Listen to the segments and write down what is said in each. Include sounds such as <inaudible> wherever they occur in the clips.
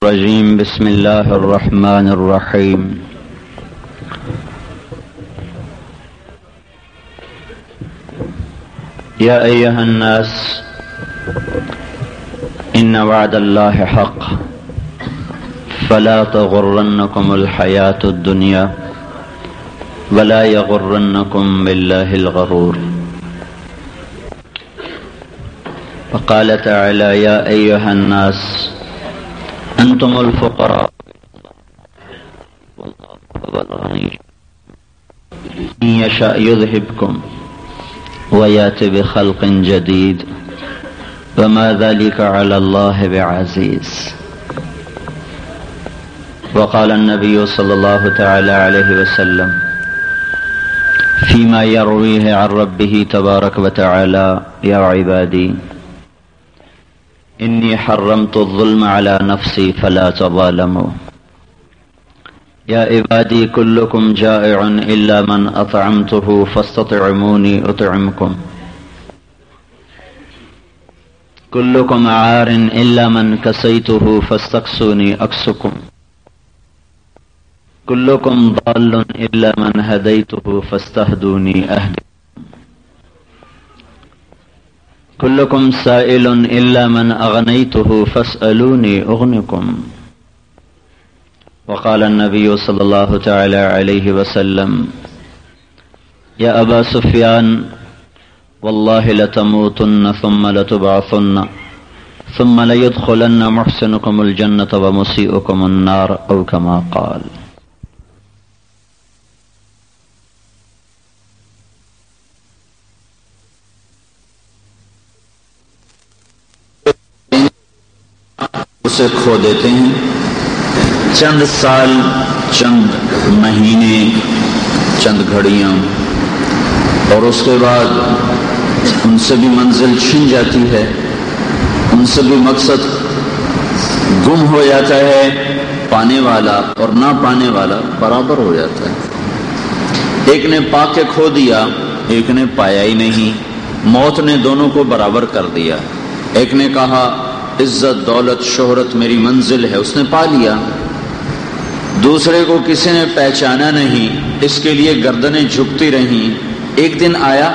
الرجيم. بسم الله الرحمن الرحيم. يا أيها الناس إن وعد الله حق. فلا تغرنكم الحياة الدنيا ولا يغرنكم بالله الغرور. وقال تعالى يا أيها الناس أنتم الفقراء. إن يشاء يذهبكم وياتي بخلق جديد. وما ذلك على الله بعزيز. وقال النبي صلى الله تعالى عليه وسلم فيما يرويه عن ربه تبارك وتعالى يا عبادي إني حرمت الظلم على نفسي فلا تظالموا. يا عبادي كلكم جائع إلا من أطعمته فاستطعموني أطعمكم. كلكم عار إلا من كسيته فاستقسوني أكسكم كلكم ضال إلا من هديته فاستهدوني أهدي. كلكم سائل إلا من أغنيته فاسألوني أغنكم. وقال النبي صلى الله تعالى عليه وسلم يا أبا سفيان والله لتموتن ثم لتبعثن ثم ليدخلن محسنكم الجنة ومسيئكم النار أو كما قال. اسے کھو دیتے ہیں۔ چند سال، چند مہینے، چند گھڑیاں۔ اور اس کے بعد ان سے بھی منزل چھن جاتی ہے۔ ان سے بھی مقصد گم ہو جاتا ہے، پانے والا اور نہ پانے والا برابر ہو جاتا ہے۔ ایک نے پا کے کھو دیا، ایک نے پایا ہی نہیں۔ موت نے دونوں کو برابر کر دیا۔ ایک نے کہا عزت، دولت، شہرت میری منزل ہے، اس نے پا لیا۔ دوسرے کو کسی نے پہچانا نہیں، اس کے لیے گردنیں جھکتی رہیں۔ ایک دن آیا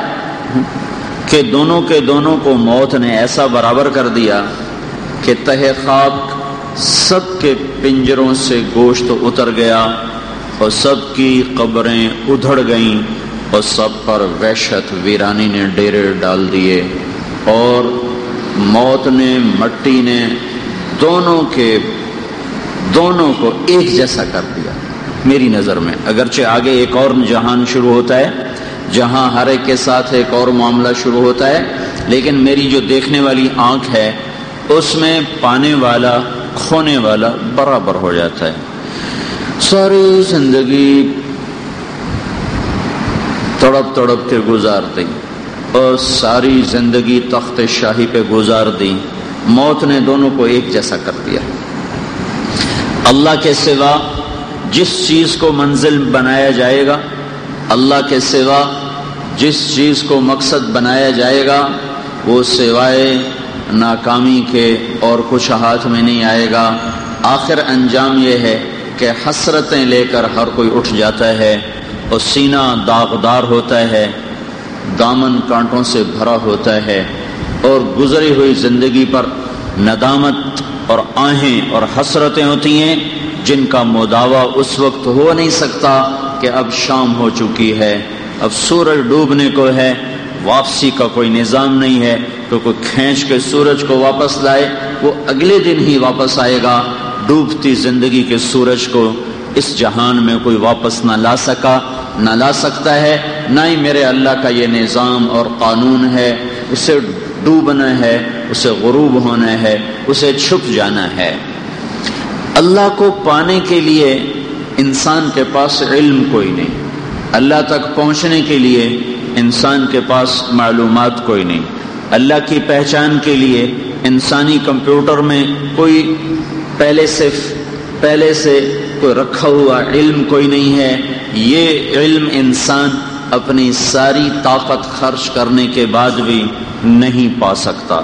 کہ دونوں کے دونوں کو موت نے ایسا برابر کر دیا کہ تہ خاک سب کے پنجروں سے گوشت اتر گیا اور سب کی قبریں ادھڑ گئیں اور سب پر وحشت، ویرانی نے ڈیرے ڈال دیے اور موت نے، مٹی نے دونوں کے، دونوں کو ایک جیسا کر دیا۔ میری نظر میں، اگرچہ آگے ایک اور جہان شروع ہوتا ہے، جہاں ہر ایک کے ساتھ ایک اور معاملہ شروع ہوتا ہے، لیکن میری جو دیکھنے والی آنکھ ہے، اس میں پانے والا، کھونے والا برابر ہو جاتا ہے۔ ساری زندگی تڑپ تڑپ کے گزار دی اور ساری زندگی تخت شاہی پہ گزار دی۔ موت نے دونوں کو ایک جیسا کر دیا۔ اللہ کے سوا جس چیز کو منزل بنایا جائے گا، اللہ کے سوا جس چیز کو مقصد بنایا جائے گا، وہ سوائے ناکامی کے اور کچھ ہاتھ میں نہیں آئے گا۔ آخر انجام یہ ہے کہ حسرتیں لے کر ہر کوئی اٹھ جاتا ہے اور سینہ داغدار ہوتا ہے۔ دامن کانٹوں سے بھرا ہوتا ہے اور گزری ہوئی زندگی پر ندامت اور آہیں اور حسرتیں ہوتی ہیں جن کا مداوع اس وقت ہو نہیں سکتا کہ اب شام ہو چکی ہے۔ اب سورج ڈوبنے کو ہے، واپسی کا کوئی نظام نہیں ہے۔ تو کوئی کھینچ کے سورج کو واپس لائے، وہ اگلے دن ہی واپس آئے گا۔ ڈوبتی زندگی کے سورج کو اس جہان میں کوئی واپس نہ لا سکا۔ نہ لا سکتا ہے، نہ ہی میرے اللہ کا یہ نظام اور قانون ہے۔ اسے ڈوبنا ہے، اسے غروب ہونا ہے، اسے چھپ جانا ہے۔ اللہ کو پانے کے لیے انسان کے پاس علم کوئی نہیں۔ اللہ تک پہنچنے کے لیے انسان کے پاس معلومات کوئی نہیں۔ اللہ کی پہچان کے لیے انسانی کمپیوٹر میں کوئی پہلے سے پہلے سے کوئی رکھا ہوا علم کوئی نہیں ہے۔ یہ علم انسان اپنی ساری طاقت خرچ کرنے کے بعد بھی نہیں پا سکتا۔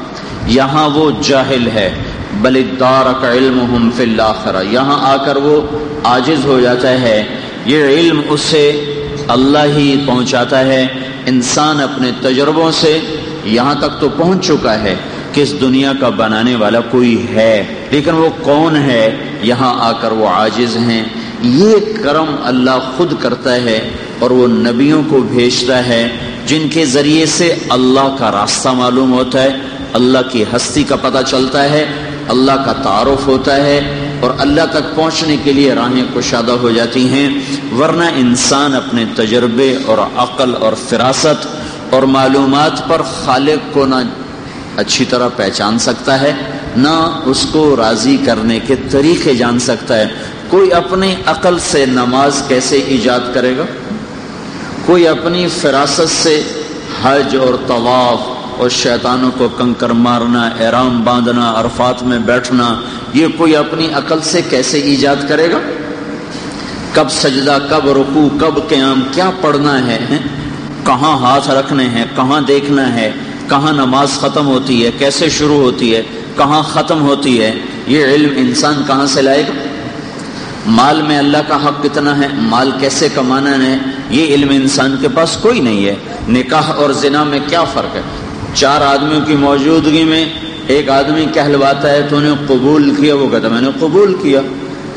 یہاں وہ جاہل ہے۔ بلدار کا علم فی اللہ یہاں آ کر وہ عاجز ہو جاتا ہے۔ یہ علم اس سے اللہ ہی پہنچاتا ہے۔ انسان اپنے تجربوں سے یہاں تک تو پہنچ چکا ہے کہ اس دنیا کا بنانے والا کوئی ہے۔ لیکن وہ کون ہے؟ یہاں آ کر وہ عاجز ہیں۔ یہ کرم اللہ خود کرتا ہے اور وہ نبیوں کو بھیجتا ہے، جن کے ذریعے سے اللہ کا راستہ معلوم ہوتا ہے، اللہ کی ہستی کا پتہ چلتا ہے، اللہ کا تعارف ہوتا ہے اور اللہ تک پہنچنے کے لیے راہیں کشادہ ہو جاتی ہیں۔ ورنہ انسان اپنے تجربے اور عقل اور فراست اور معلومات پر خالق کو نہ اچھی طرح پہچان سکتا ہے، نہ اس کو راضی کرنے کے طریقے جان سکتا ہے۔ کوئی اپنی عقل سے نماز کیسے ایجاد کرے گا؟ کوئی اپنی فراست سے حج اور طواف اور شیطانوں کو کنکر مارنا، احرام باندھنا، عرفات میں بیٹھنا، یہ کوئی اپنی عقل سے کیسے ایجاد کرے گا؟ کب سجدہ، کب رکو کب قیام، کیا پڑھنا ہے کہاں ہاتھ رکھنے ہیں، کہاں دیکھنا ہے، کہاں نماز ختم ہوتی ہے، کیسے شروع ہوتی ہے، کہاں ختم ہوتی ہے، یہ علم انسان کہاں سے لائے گا؟ مال میں اللہ کا حق کتنا ہے، مال کیسے کمانا ہے، یہ علم انسان کے پاس کوئی نہیں ہے۔ نکاح اور زنا میں کیا فرق ہے؟ چار آدمیوں کی موجودگی میں ایک آدمی کہلواتا ہے تو انہیں قبول کیا، وہ کہتا میں نے قبول کیا۔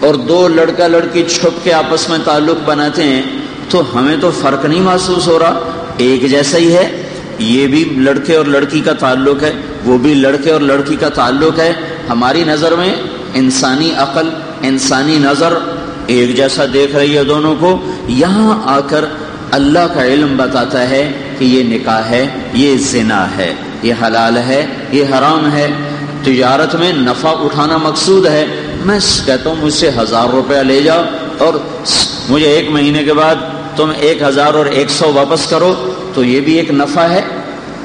اور دو لڑکا لڑکی چھپ کے آپس میں تعلق بناتے ہیں، تو ہمیں تو فرق نہیں محسوس ہو رہا۔ ایک جیسا ہی ہے، یہ بھی لڑکے اور لڑکی کا تعلق ہے، وہ بھی لڑکے اور لڑکی کا تعلق ہے۔ ہماری نظر میں انسانی عقل انسانی نظر ایک جیسا دیکھ رہی ہے دونوں کو، یہاں آ کر اللہ کا علم بتاتا ہے کہ یہ نکاح ہے، یہ زنا ہے، یہ حلال ہے، یہ حرام ہے۔ تجارت میں نفع اٹھانا مقصود ہے۔ میں کہتا ہوں، مجھ سے ہزار روپیہ لے جاؤ اور مجھے ایک مہینے کے بعد تم ایک ہزار اور ایک سو واپس کرو، تو یہ بھی ایک نفع ہے۔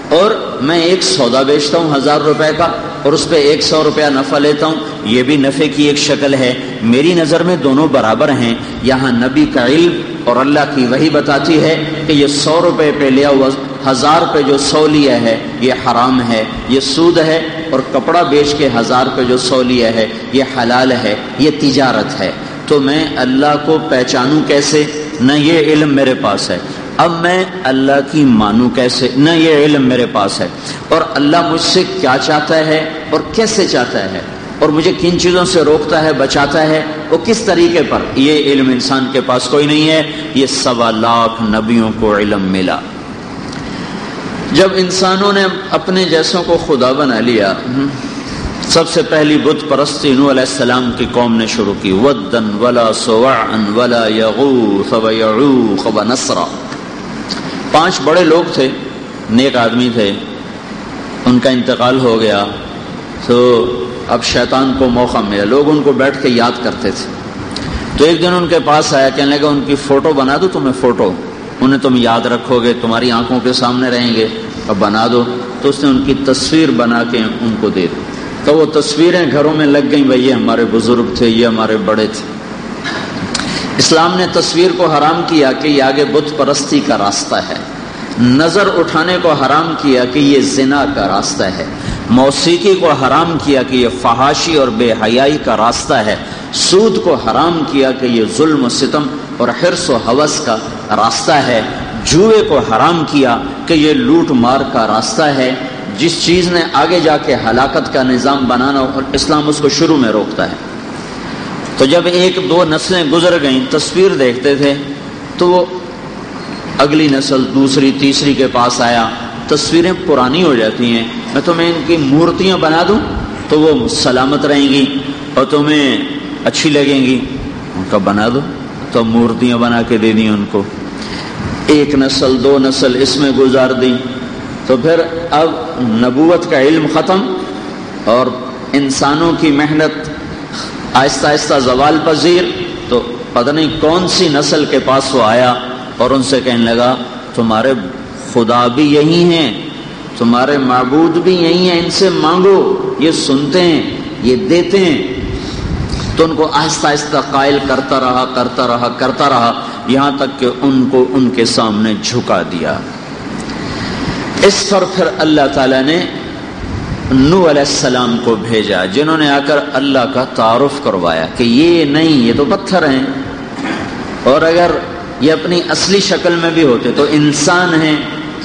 اور میں ایک سودا بیچتا ہوں ہزار روپے کا۔ اور اس پہ ایک سو روپیہ نفع لیتا ہوں، یہ بھی نفع کی ایک شکل ہے۔ میری نظر میں دونوں برابر ہیں۔ یہاں نبی کا علم اور اللہ کی وہی بتاتی ہے کہ یہ سو روپے پہ لیا ہوا، ہزار پہ جو سو لیا ہے، یہ حرام ہے۔ یہ سود ہے اور کپڑا بیچ کے ہزار پہ جو سو لیا ہے، یہ حلال ہے، یہ تجارت ہے۔ تو میں اللہ کو پہچانوں کیسے؟ نہ یہ علم میرے پاس ہے۔ اب میں اللہ کی مانوں کیسے؟ نہ یہ علم میرے پاس ہے۔ اور اللہ مجھ سے کیا چاہتا ہے اور کیسے چاہتا ہے؟ اور مجھے کن چیزوں سے روکتا ہے، بچاتا ہے؟ وہ کس طریقے پر؟ یہ علم انسان کے پاس کوئی نہیں ہے۔ یہ سوا لاکھ نبیوں کو علم ملا۔ جب انسانوں نے اپنے جیسوں کو خدا بنا لیا سب سے پہلی بت پرستی نو علیہ السلام کی قوم نے شروع کی۔ ودن ولا سوعن ولا یغوث و یعوق و نصرہ پانچ بڑے لوگ تھے، نیک آدمی تھے، ان کا انتقال ہو گیا۔ تو اب شیطان کو موقع ملا، لوگ ان کو بیٹھ کے یاد کرتے تھے۔ تو ایک دن ان کے پاس آیا، کہنے لگا ان کی فوٹو بنا دو تمہیں فوٹو۔ انہیں تم یاد رکھو گے، تمہاری آنکھوں کے سامنے رہیں گے۔ اب بنا دو۔ تو اس نے ان کی تصویر بنا کے ان کو دے دی۔ تو وہ تصویریں گھروں میں لگ گئیں بھائی یہ ہمارے بزرگ تھے، یہ ہمارے بڑے تھے۔ اسلام نے تصویر کو حرام کیا کہ یہ آگے بت پرستی کا راستہ ہے۔ نظر اٹھانے کو حرام کیا کہ یہ زنا کا راستہ ہے۔ موسیقی کو حرام کیا کہ یہ فحاشی اور بے حیائی کا راستہ ہے۔ سود کو حرام کیا کہ یہ ظلم و ستم اور حرص و حوث کا راستہ ہے۔ جوئے کو حرام کیا کہ یہ لوٹ مار کا راستہ ہے۔ جس چیز نے آگے جا کے ہلاکت کا نظام بنانا اور اسلام اس کو شروع میں روکتا ہے۔ تو جب ایک دو نسلیں گزر گئیں، تصویر دیکھتے تھے، تو وہ اگلی نسل دوسری، تیسری کے پاس آیا۔ تصویریں پرانی ہو جاتی ہیں۔ میں تمہیں ان کی مورتیاں بنا دوں، تو وہ سلامت رہیں گی اور تمہیں اچھی لگیں گی۔ ان کا بنا دو، تو مورتیاں بنا کے دے دیں ان کو۔ ایک نسل، دو نسل اس میں گزار دی تو پھر اب نبوت کا علم ختم اور انسانوں کی محنت آہستہ آہستہ زوال پذیر تو پتہ نہیں کون سی نسل کے پاس وہ آیا اور ان سے کہنے لگا، تمہارے خدا بھی یہی ہیں، تمہارے معبود بھی یہی ہیں، ان سے مانگو، یہ سنتے ہیں، یہ دیتے ہیں۔ تو ان کو آہستہ آہستہ قائل کرتا رہا کرتا رہا کرتا رہا، یہاں تک کہ ان کو ان کے سامنے جھکا دیا۔ اس پر پھر اللہ تعالی نے نو علیہ السلام کو بھیجا، جنہوں نے آ کر اللہ کا تعارف کروایا کہ یہ نہیں، یہ تو پتھر ہیں۔ اور اگر یہ اپنی اصلی شکل میں بھی ہوتے تو انسان ہیں۔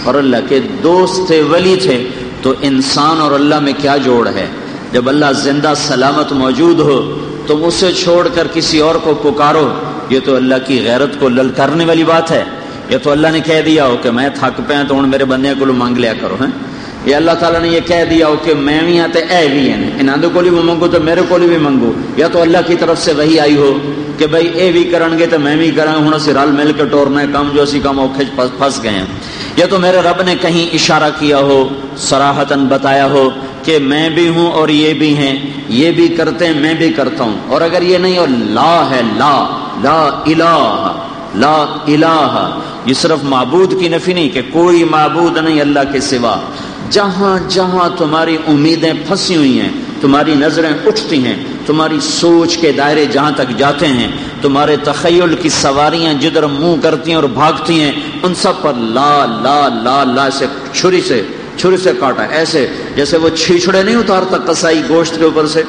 اور اللہ کے دوست تھے، ولی تھے۔ تو انسان اور اللہ میں کیا جوڑ ہے؟ جب اللہ زندہ سلامت موجود ہو تم اسے چھوڑ کر کسی اور کو پکارو۔ یہ تو اللہ کی غیرت کو لل کرنے والی بات ہے۔ یہ تو اللہ نے کہہ دیا ہو کہ میں تھک پہ تو ہوں میرے بندے کو مانگ لیا کرو، ہیں؟ یہ اللہ تعالیٰ نے یہ کہہ دیا ہو کہ میں بھی ہاں تو اے بھی ہیں۔ انہوں کو بھی منگو تو میرے کو بھی منگو۔ یا تو اللہ کی طرف سے وہی آئی ہو کہ بھائی اے بھی کرن گے تو میں بھی کرا ہوں اسی رل مل کے ٹورنا ہے کم جو اسی کم اوکھے پھنس گئے ہیں۔ یا تو میرے رب نے کہیں اشارہ کیا ہو سراہتن بتایا ہو کہ میں بھی ہوں اور یہ بھی ہیں۔ یہ بھی کرتے ہیں، میں بھی کرتا ہوں۔ اور اگر یہ نہیں اور لا ہے، لا لا الہ لا الہ۔ یہ صرف معبود کی نفی نہیں کہ کوئی معبود نہیں اللہ کے سوا۔ جہاں جہاں تمہاری امیدیں پھنسی ہوئی ہیں، تمہاری نظریں اٹھتی ہیں، تمہاری سوچ کے دائرے جہاں تک جاتے ہیں، تمہارے تخیل کی سواریاں جدھر منہ کرتی ہیں اور بھاگتی ہیں، ان سب پر لا لا لا لا سے چھری سے چھری سے کاٹا، ایسے جیسے وہ چھیچڑے نہیں اتارتا کسائی گوشت کے اوپر سے۔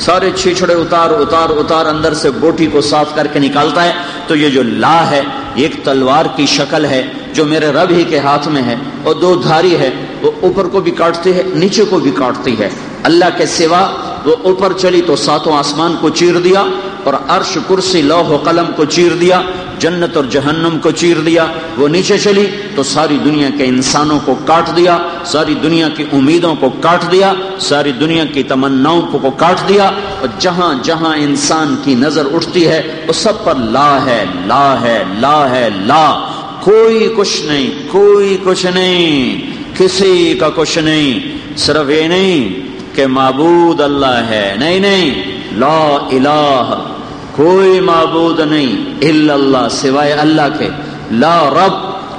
سارے چھیچڑے اتار اتار اتار اندر سے بوٹی کو صاف کر کے نکالتا ہے۔ تو یہ جو لا ہے ایک تلوار کی شکل ہے، جو میرے رب ہی کے ہاتھ میں ہے، اور دو دھاری ہے۔ وہ اوپر کو بھی کاٹتی ہے نیچے کو بھی کاٹتی ہے۔ اللہ کے سوا وہ اوپر چلی تو ساتوں آسمان کو چیر دیا اور عرش کرسی، لوح و قلم کو چیر دیا، جنت اور جہنم کو چیر دیا۔ وہ نیچے چلی تو ساری دنیا کے انسانوں کو کاٹ دیا، ساری دنیا کی امیدوں کو کاٹ دیا، ساری دنیا کی تمناؤں کو کاٹ دیا۔ اور جہاں جہاں انسان کی نظر اٹھتی ہے، وہ سب پر لا ہے لا ہے لا ہے، لا۔ کوئی کچھ نہیں، کوئی کچھ نہیں۔ کسی کا کچھ نہیں، صرف یہ نہیں کہ معبود اللہ ہے۔ نہیں نہیں، لا الہ، کوئی معبود نہیں، الا اللہ، سوائے اللہ کے۔ لا رب،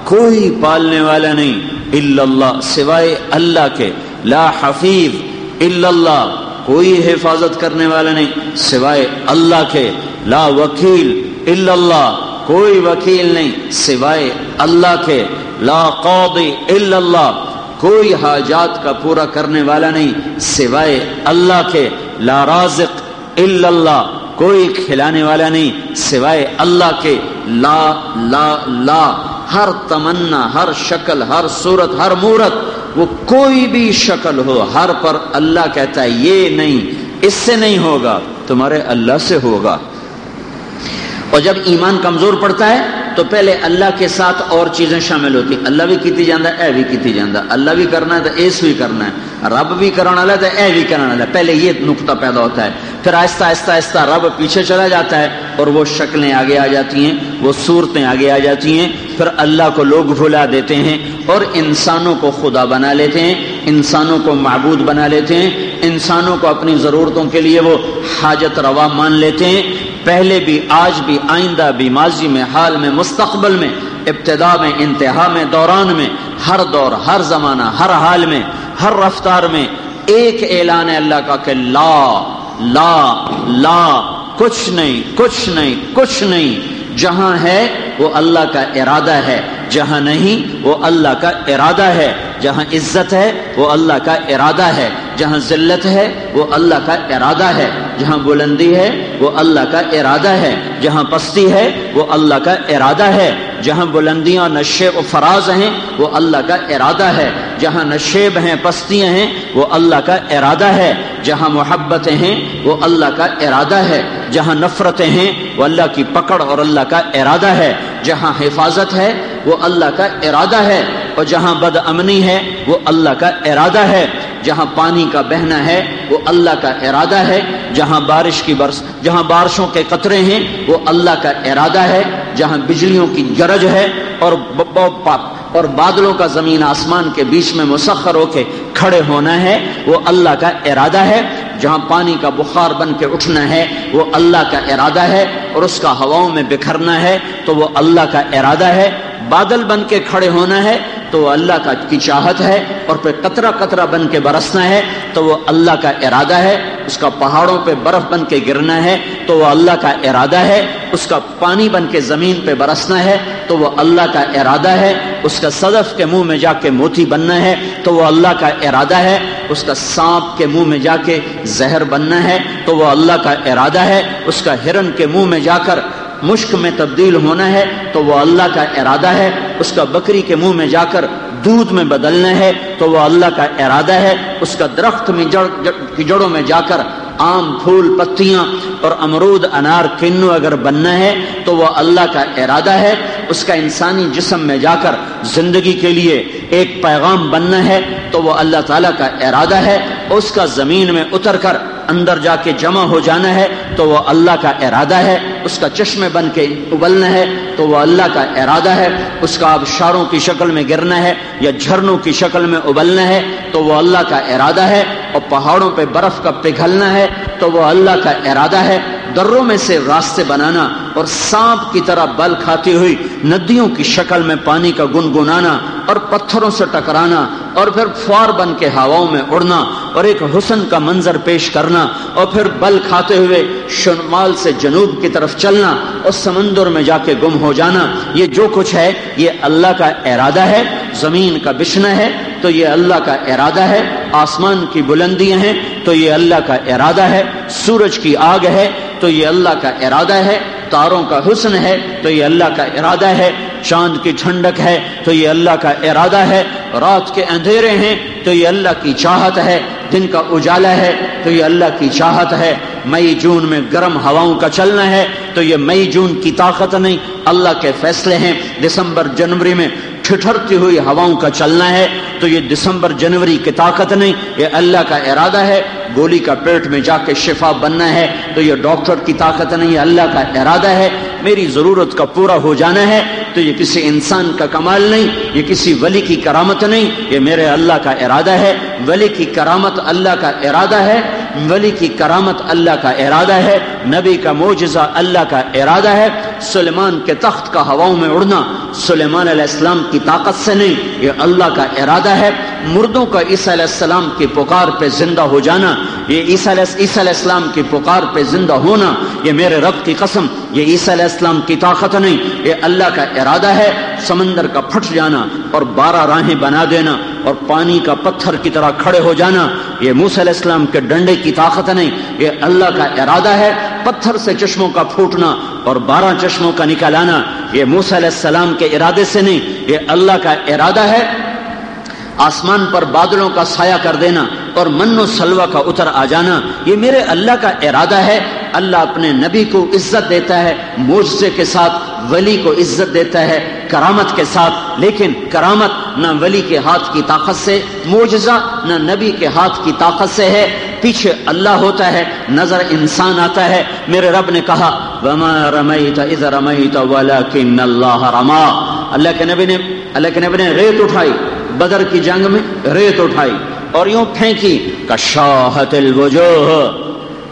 کوئی پالنے والا نہیں، الا اللہ، سوائے اللہ کے۔ لا حفیظ، الا اللہ، کوئی حفاظت کرنے والا نہیں، سوائے اللہ کے۔ لا وکیل، الا اللہ، کوئی وکیل نہیں، سوائے اللہ کے۔ لا قاضی الا اللہ، کوئی حاجات کا پورا کرنے والا نہیں، سوائے اللہ کے لا رازق الا اللہ، کوئی کھلانے والا نہیں، سوائے اللہ کے لا لا لا، ہر تمنا، ہر شکل، ہر صورت، ہر مورت، وہ کوئی بھی شکل ہو، ہر پر اللہ کہتا ہے یہ نہیں، اس سے نہیں ہوگا، تمہارے اللہ سے ہوگا۔ اور جب ایمان کمزور پڑتا ہے تو پہلے اللہ کے ساتھ اور چیزیں شامل ہوتی۔ اللہ بھی کیتی جاندہ اے بھی کیتی جاندہ اللہ بھی کرنا ہے تو ایس بھی کرنا ہے۔ رب بھی کرنا والا تو اے بھی کرنا والا پہلے یہ نقطہ پیدا ہوتا ہے، پھر آہستہ آہستہ آہستہ رب پیچھے چلا جاتا ہے اور وہ شکلیں آگے آ جاتی ہیں، وہ صورتیں آگے آ جاتی ہیں۔ پھر اللہ کو لوگ بھلا دیتے ہیں اور انسانوں کو خدا بنا لیتے ہیں، انسانوں کو معبود بنا لیتے ہیں۔ انسانوں کو اپنی ضرورتوں کے لیے وہ حاجت روا مان لیتے ہیں۔ پہلے بھی، آج بھی، آئندہ بھی، ماضی میں، حال میں، مستقبل میں، ابتدا میں، انتہا میں، دوران میں، ہر دور، ہر زمانہ، ہر حال میں، ہر رفتار میں ایک اعلان ہے اللہ کا کہ لا لا لا، کچھ نہیں کچھ نہیں کچھ نہیں۔ جہاں ہے وہ اللہ کا ارادہ ہے، جہاں نہیں وہ اللہ کا ارادہ ہے۔ جہاں عزت ہے، وہ اللہ کا ارادہ ہے۔ جہاں ذلت ہے، وہ اللہ کا ارادہ ہے۔ جہاں بلندی ہے، وہ اللہ کا ارادہ ہے۔ جہاں پستی ہے، وہ اللہ کا ارادہ ہے۔ جہاں بلندیاں نشے و فراز ہیں، وہ اللہ کا ارادہ ہے۔ جہاں نشیب ہیں، پستیاں ہیں، وہ اللہ کا ارادہ ہے۔ جہاں محبتیں ہیں، وہ اللہ کا ارادہ ہے۔ جہاں نفرتیں ہیں، وہ اللہ کی پکڑ اور اللہ کا ارادہ ہے۔ جہاں حفاظت ہے، وہ اللہ کا ارادہ ہے۔ اور جہاں بد امنی ہے، وہ اللہ کا ارادہ ہے۔ جہاں پانی کا بہنا ہے، وہ اللہ کا ارادہ ہے۔ جہاں بارش کی برس، جہاں بارشوں کے قطرے ہیں، وہ اللہ کا ارادہ ہے۔ جہاں بجلیوں کی گرج ہے اور اور بادلوں کا زمین آسمان کے بیچ میں مسخر ہو کے کھڑے ہونا ہے، وہ اللہ کا ارادہ ہے۔ جہاں پانی کا بخار بن کے اٹھنا ہے، وہ اللہ کا ارادہ ہے۔ اور اس کا ہواؤں میں بکھرنا ہے، تو وہ اللہ کا ارادہ ہے۔ بادل بن کے کھڑے ہونا ہے تو وہ اللہ کا کی چاہت ہے اور پھر قطرہ قطرہ بن کے برسنا ہے، تو وہ اللہ کا ارادہ ہے، اس کا پہاڑوں پہ برف بن کے گرنا ہے، تو وہ اللہ کا ارادہ ہے، اس کا پانی بن کے زمین پہ برسنا ہے، تو وہ اللہ کا ارادہ ہے، اس کا صدف کے منہ میں جا کے موتی بننا ہے، تو وہ اللہ کا ارادہ ہے، اس کا سانپ کے منہ میں جا کے زہر بننا ہے، تو وہ اللہ کا ارادہ ہے، اس کا ہرن کے منہ میں جا کر مشک میں تبدیل ہونا ہے تو وہ اللہ کا ارادہ ہے، اس کا بکری کے منہ میں جا کر دودھ میں بدلنا ہے تو وہ اللہ کا ارادہ ہے، اس کا درخت میں جڑ کی جڑوں میں جا کر آم، پھول، پتیاں اور امرود، انار، کنو اگر بننا ہے تو وہ اللہ کا ارادہ ہے، اس کا انسانی جسم میں جا کر زندگی کے لیے ایک پیغام بننا ہے تو وہ اللہ تعالیٰ کا ارادہ ہے، اس کا زمین میں اتر کر اندر جا کے جمع ہو جانا ہے، تو وہ اللہ کا ارادہ ہے، اس کا چشمے بن کے ابلنا ہے، تو وہ اللہ کا ارادہ ہے، اس کا آبشاروں کی شکل میں گرنا ہے یا جھرنوں کی شکل میں ابلنا ہے، تو وہ اللہ کا ارادہ ہے، اور پہاڑوں پہ برف کا پگھلنا ہے، تو وہ اللہ کا ارادہ ہے۔ دروں میں سے راستے بنانا اور سانپ کی طرح بل کھاتی ہوئی ندیوں کی شکل میں پانی کا گنگنانا اور پتھروں سے ٹکرانا اور پھر فوار بن کے ہواؤں میں اڑنا اور ایک حسن کا منظر پیش کرنا اور پھر بل کھاتے ہوئے شنمال سے جنوب کی طرف چلنا اور سمندر میں جا کے گم ہو جانا۔ یہ جو کچھ ہے، یہ اللہ کا ارادہ ہے۔ زمین کا بچنا ہے، تو یہ اللہ کا ارادہ ہے۔ آسمان کی بلندیاں ہیں، تو یہ اللہ کا ارادہ ہے۔ سورج کی آگ ہے، تو یہ اللہ کا ارادہ ہے۔ تاروں کا حسن ہے، تو یہ اللہ کا ارادہ ہے۔ چاند کی ٹھنڈک ہے تو یہ اللہ کا ارادہ ہے، رات کے اندھیرے ہیں تو یہ اللہ کی چاہت ہے، دن کا اجالا ہے تو یہ اللہ کی چاہت ہے۔ مئی جون میں گرم ہواؤں کا چلنا ہے تو یہ مئی جون کی طاقت نہیں، اللہ کے فیصلے ہیں۔ دسمبر جنوری میں ٹھٹھرتی ہوئی ہواؤں کا چلنا ہے تو یہ دسمبر جنوری کی طاقت نہیں، یہ اللہ کا ارادہ ہے، گولی کا پیٹ میں جا کے شفا بننا ہے تو یہ ڈاکٹر کی طاقت نہیں اللہ کا ارادہ ہے، میری ضرورت کا پورا ہو جانا ہے تو یہ کسی انسان کا کمال نہیں، یہ کسی ولی کی کرامت نہیں، یہ میرے اللہ کا ارادہ ہے، ولی کی کرامت اللہ کا ارادہ ہے۔ ولی کی کرامت اللہ کا ارادہ ہے، نبی کا معجزہ اللہ کا ارادہ ہے۔ سلیمان کے تخت کا ہواؤں میں اڑنا سلیمان علیہ السلام کی طاقت سے نہیں، یہ اللہ کا ارادہ ہے۔ مردوں کا عیسیٰ علیہ السلام کی پکار پہ زندہ ہو جانا، یہ عیسیٰ عیسیٰ علیہ السلام کی پکار پہ زندہ ہونا، یہ میرے رب کی قسم، یہ عیسیٰ علیہ السلام کی طاقت نہیں۔ یہ اللہ کا ارادہ ہے، سمندر کا پھٹ جانا اور بارہ راہیں بنا دینا۔ اور پانی کا پتھر کی طرح کھڑے ہو جانا، یہ موسی علیہ السلام کے ڈنڈے کی طاقت نہیں، یہ اللہ کا ارادہ ہے، پتھر سے چشموں کا پھوٹنا اور بارہ چشموں کا نکال آنا، یہ موسی علیہ السلام کے ارادے سے نہیں، یہ اللہ کا ارادہ ہے۔ آسمان پر بادلوں کا سایہ کر دینا اور من و سلوا کا اتر آ جانا، یہ میرے اللہ کا ارادہ ہے۔ اللہ اپنے نبی کو عزت دیتا ہے موجے کے ساتھ ولی کو عزت دیتا ہے کرامت کے ساتھ، لیکن کرامت نہ ولی کے ہاتھ کی طاقت سے موجزہ نہ نبی کے ہاتھ کی طاقت سے ہے۔ پیچھے اللہ ہوتا ہے، نظر انسان آتا ہے۔ میرے رب نے کہا، وما رمیت اذ رمیت ولکن اللہ رما اللہ کے نبی نے، اللہ کے نبی نے ریت اٹھائی، بدر کی جنگ میں ریت اٹھائی اور یوں پھینکی، کشاہت الوجوہ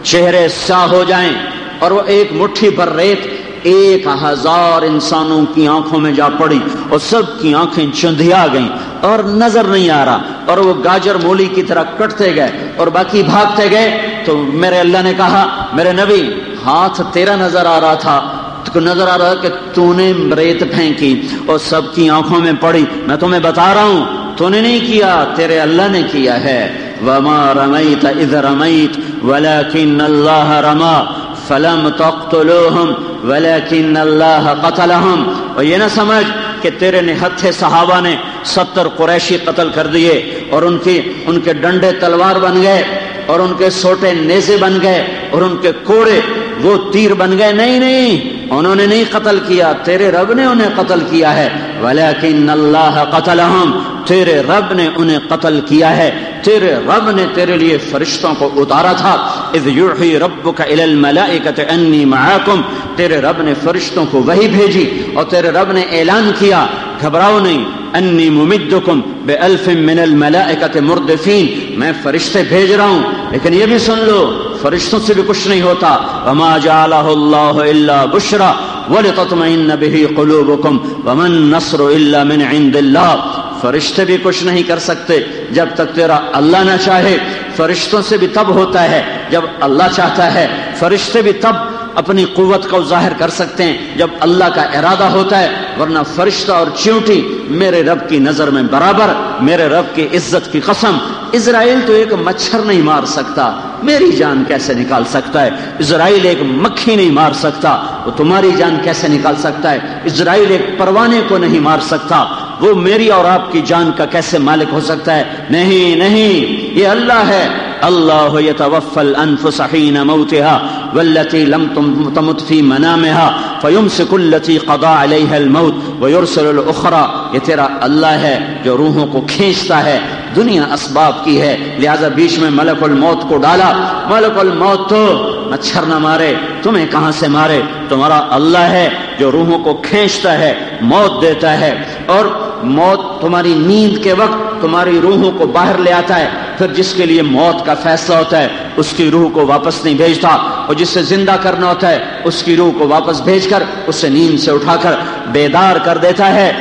چہرے سیاہ ہو جائیں اور وہ ایک مٹھی پر ریت ایک ہزار انسانوں کی آنکھوں میں جا پڑی اور سب کی آنکھیں چندیا گئیں اور نظر نہیں آ رہا اور وہ گاجر مولی کی طرح کٹتے گئے اور باقی بھاگتے گئے تو میرے اللہ نے کہا، میرے نبی، ہاتھ تیرا نظر آ رہا تھا کو نظر آ رہا کہ تو نے ریت پھینکی اور سب کی آنکھوں میں پڑی۔ میں تمہیں بتا رہا ہوں تو نے نہیں کیا، تیرے اللہ نے کیا ہے۔ وما رمیت اذ رمیت ولكن اللہ رما فلم تقتلوهم ولیکن اللہ قتلهم۔ اور یہ نہ سمجھ کہ تیرے نہتھے صحابہ نے ستر قریشی قتل کر دیے اور ان کی ان کے ڈنڈے تلوار بن گئے اور ان کے سوٹے نیزے بن گئے اور ان کے کوڑے وہ تیر بن گئے، نہیں نہیں، انہوں نے نہیں قتل کیا، تیرے رب نے انہیں قتل کیا ہے۔ ولیکن اللہ قتلہم، تیرے رب نے انہیں قتل کیا ہے۔ تیرے رب نے تیرے لیے فرشتوں کو اتارا تھا۔ اذ یوحی ربک الی الملائکت انی معاکم، تیرے رب نے فرشتوں کو وہی بھیجی اور تیرے رب نے اعلان کیا۔ گھبراؤ نہیں انی ممدکم بے الف من الملائکت مردفین۔ میں فرشتے بھیج رہا ہوں، لیکن یہ بھی سن لو، فرشتوں سے بھی کچھ نہیں ہوتا۔ وما جعلہ اللہ الا بشرا ولتطمئن به قلوبکم ومن نصر الا من عند اللہ۔ فرشتے بھی کچھ نہیں کر سکتے جب تک تیرا اللہ نہ چاہے۔ فرشتوں سے بھی تب ہوتا ہے جب اللہ چاہتا ہے۔ فرشتے بھی تب اپنی قوت کو ظاہر کر سکتے ہیں جب اللہ کا ارادہ ہوتا ہے، ورنہ فرشتہ اور چیوٹی میرے رب کی نظر میں برابر، میرے رب کی عزت کی قسم، اسرائیل تو ایک مچھر نہیں مار سکتا، میری جان کیسے نکال سکتا ہے؟ اسرائیل ایک مکھی نہیں مار سکتا، وہ تمہاری جان کیسے نکال سکتا ہے؟ اسرائیل ایک پروانے کو نہیں مار سکتا، وہ میری اور آپ کی جان کا کیسے مالک ہو سکتا ہے؟ نہیں نہیں، یہ اللہ ہے۔ اللہ يتوفى الانفس حين موتها والتي لم تمت في منامها فيمسك التي قضى عليها الموت ويرسل الاخرى یہ تیرا اللہ ہے جو روحوں کو کھینچتا ہے، دنیا اسباب کی ہے، لہذا بیچ میں ملک الموت کو ڈالا۔ ملک الموت تو مچھر نہ مارے، تمہیں کہاں سے مارے؟ تمہارا اللہ ہے جو روحوں کو کھینچتا ہے، موت دیتا ہے۔ اور موت تمہاری نیند کے وقت تمہاری روحوں کو باہر لے آتا ہے۔ پھر جس کے لیے موت کا فیصلہ ہوتا ہے، اس کی روح کو واپس نہیں بھیجتا۔ اور جس سے زندہ کرنا ہوتا ہے، اس کی روح کو واپس بھیج کر اسے نیند سے اٹھا کر بیدار کر دیتا ہے۔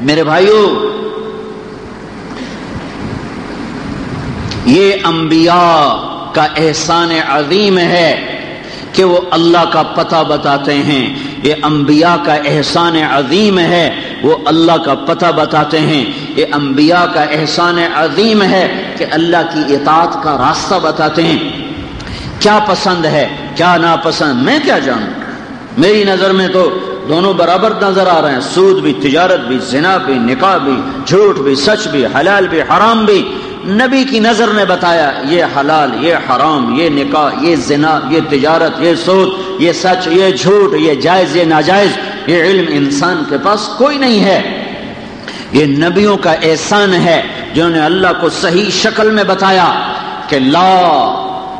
میرے بھائیوں یہ انبیاء کا احسان عظیم ہے کہ وہ اللہ کا پتہ بتاتے ہیں۔ یہ انبیاء کا احسان عظیم ہے، وہ اللہ کا پتہ بتاتے ہیں۔ یہ انبیاء کا احسان عظیم ہے کہ اللہ کی اطاعت کا راستہ بتاتے ہیں۔ کیا پسند ہے، کیا ناپسند، میں کیا جانوں؟ میری نظر میں تو دونوں برابر نظر آ رہے ہیں۔ سود بھی، تجارت بھی، زنا بھی، نکاح بھی، جھوٹ بھی، سچ بھی، حلال بھی، حرام بھی۔ نبی کی نظر نے بتایا، یہ حلال، یہ حرام، یہ نکاح، یہ زنا، یہ تجارت، یہ سود، یہ سچ، یہ جھوٹ، یہ جائز، یہ ناجائز۔ یہ علم انسان کے پاس کوئی نہیں ہے۔ یہ نبیوں کا احسان ہے جنہوں نے اللہ کو صحیح شکل میں بتایا کہ لا،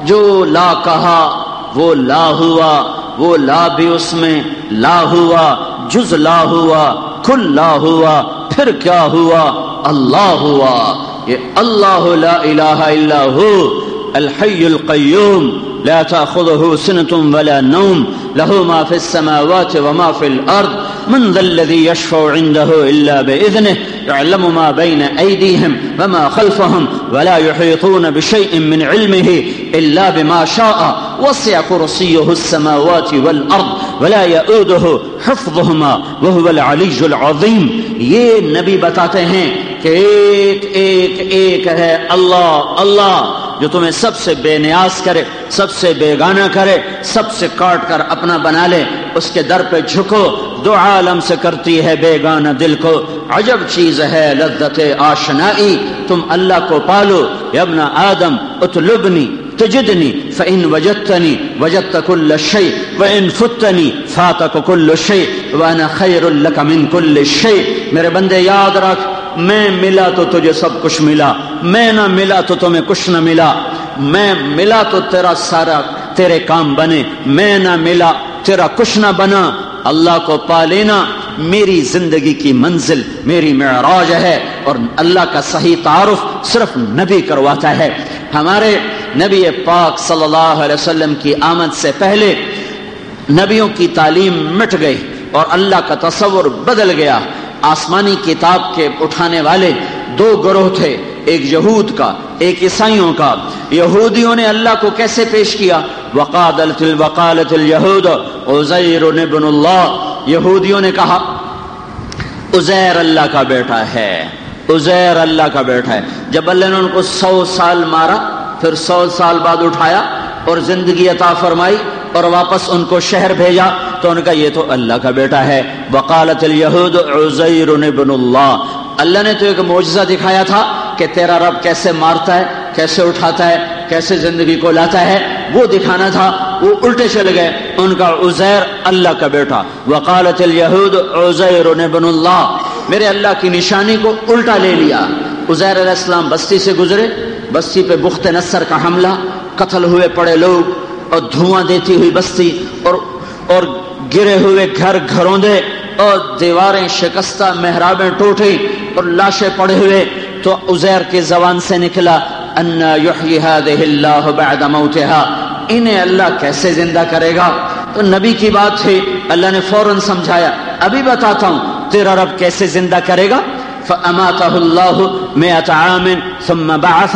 جو لا کہا، وہ لا ہوا، وہ لا بھی اس میں لا ہوا، جز لا ہوا، کل لا ہوا، پھر کیا ہوا؟ اللہ ہوا۔ یہ اللہ لا الہ الا ہو، الحی القیوم، لا تأخذه سنة ولا نوم له ما في السماوات وما في الأرض من ذا الذي يشفع عنده إلا بإذنه يعلم ما بين أيديهم وما خلفهم ولا يحيطون بشيء من علمه إلا بما شاء وسع كرسيه السماوات والأرض ولا يؤوده حفظهما وهو العلي العظيم یہ نبی بتاتے ہیں کہ ایک ایک ایک ہے اللہ اللہ جو تمہیں سب سے بے نیاز کرے، سب سے بیگانہ کرے، سب سے کاٹ کر اپنا بنا لے اس کے در پہ جھکو، دو عالم سے کرتی ہے بیگانہ دل کو، عجب چیز ہے لذت آشنائی، تم اللہ کو پالو ابن آدم اطلبنی تجدنی، فإن وجدتنی، وجدت كل شيء وإن فتنی فاتك كل شيء وأنا خير لك من كل شيء میرے بندے، یاد رکھ، میں ملا تو تجھے سب کچھ ملا، میں نہ ملا تو تمہیں کچھ نہ ملا، میں ملا تو تیرا سارا، تیرے کام بنے، میں نہ ملا تیرا کچھ نہ بنا، اللہ کو پا لینا۔ میری زندگی کی منزل، میری معراج ہے۔ اور اللہ کا صحیح تعارف صرف نبی کرواتا ہے۔ ہمارے نبی پاک صلی اللہ علیہ وسلم کی آمد سے پہلے نبیوں کی تعلیم مٹ گئی اور اللہ کا تصور بدل گیا۔ آسمانی کتاب کے اٹھانے والے دو گروہ تھے۔ ایک یہود کا، ایک عیسائیوں کا۔ یہودیوں نے اللہ کو کیسے پیش کیا؟ وقالت الوقالت اليهود عزیر ابن اللہ۔ یہودیوں نے کہا، عزیر اللہ کا بیٹا ہے، عزیر اللہ کا بیٹا ہے۔ جب اللہ نے ان کو سو سال مارا، پھر سو سال بعد اٹھایا اور زندگی عطا فرمائی اور واپس ان کو شہر بھیجا، تو ان کا یہ تو اللہ کا بیٹا ہے۔ وقالت الیہود عزیر ابن اللہ۔ اللہ نے تو ایک معجزہ دکھایا تھا کہ تیرا رب کیسے مارتا ہے، کیسے اٹھاتا ہے، کیسے زندگی کو لاتا ہے، وہ دکھانا تھا، وہ الٹے چلے گئے۔ ان کا عزیر اللہ کا بیٹا۔ وقالت الیہود، عزیر ابن اللہ، میرے اللہ کی نشانی کو الٹا لے لیا۔ عزیر علیہ السلام بستی سے گزرے، بستی پہ بخت نصر کا حملہ، قتل ہوئے پڑے لوگ اور دھواں دیتی ہوئی بستی اور اور گرے ہوئے گھر گھروں دے۔ اور دیواریں شکستہ محرابیں ٹوٹی اور لاشیں پڑے ہوئے، تو عزیر کی زبان سے نکلا ان اللہ بعد موتها انہیں اللہ کیسے زندہ کرے گا؟ تو نبی کی بات تھی اللہ نے فوراً سمجھایا، ابھی بتاتا ہوں، تیرا رب کیسے زندہ کرے گا؟ فَأَمَاتَهُ اللَّهُ مِئَةَ عَامٍ ثُمَّ بَعَثَ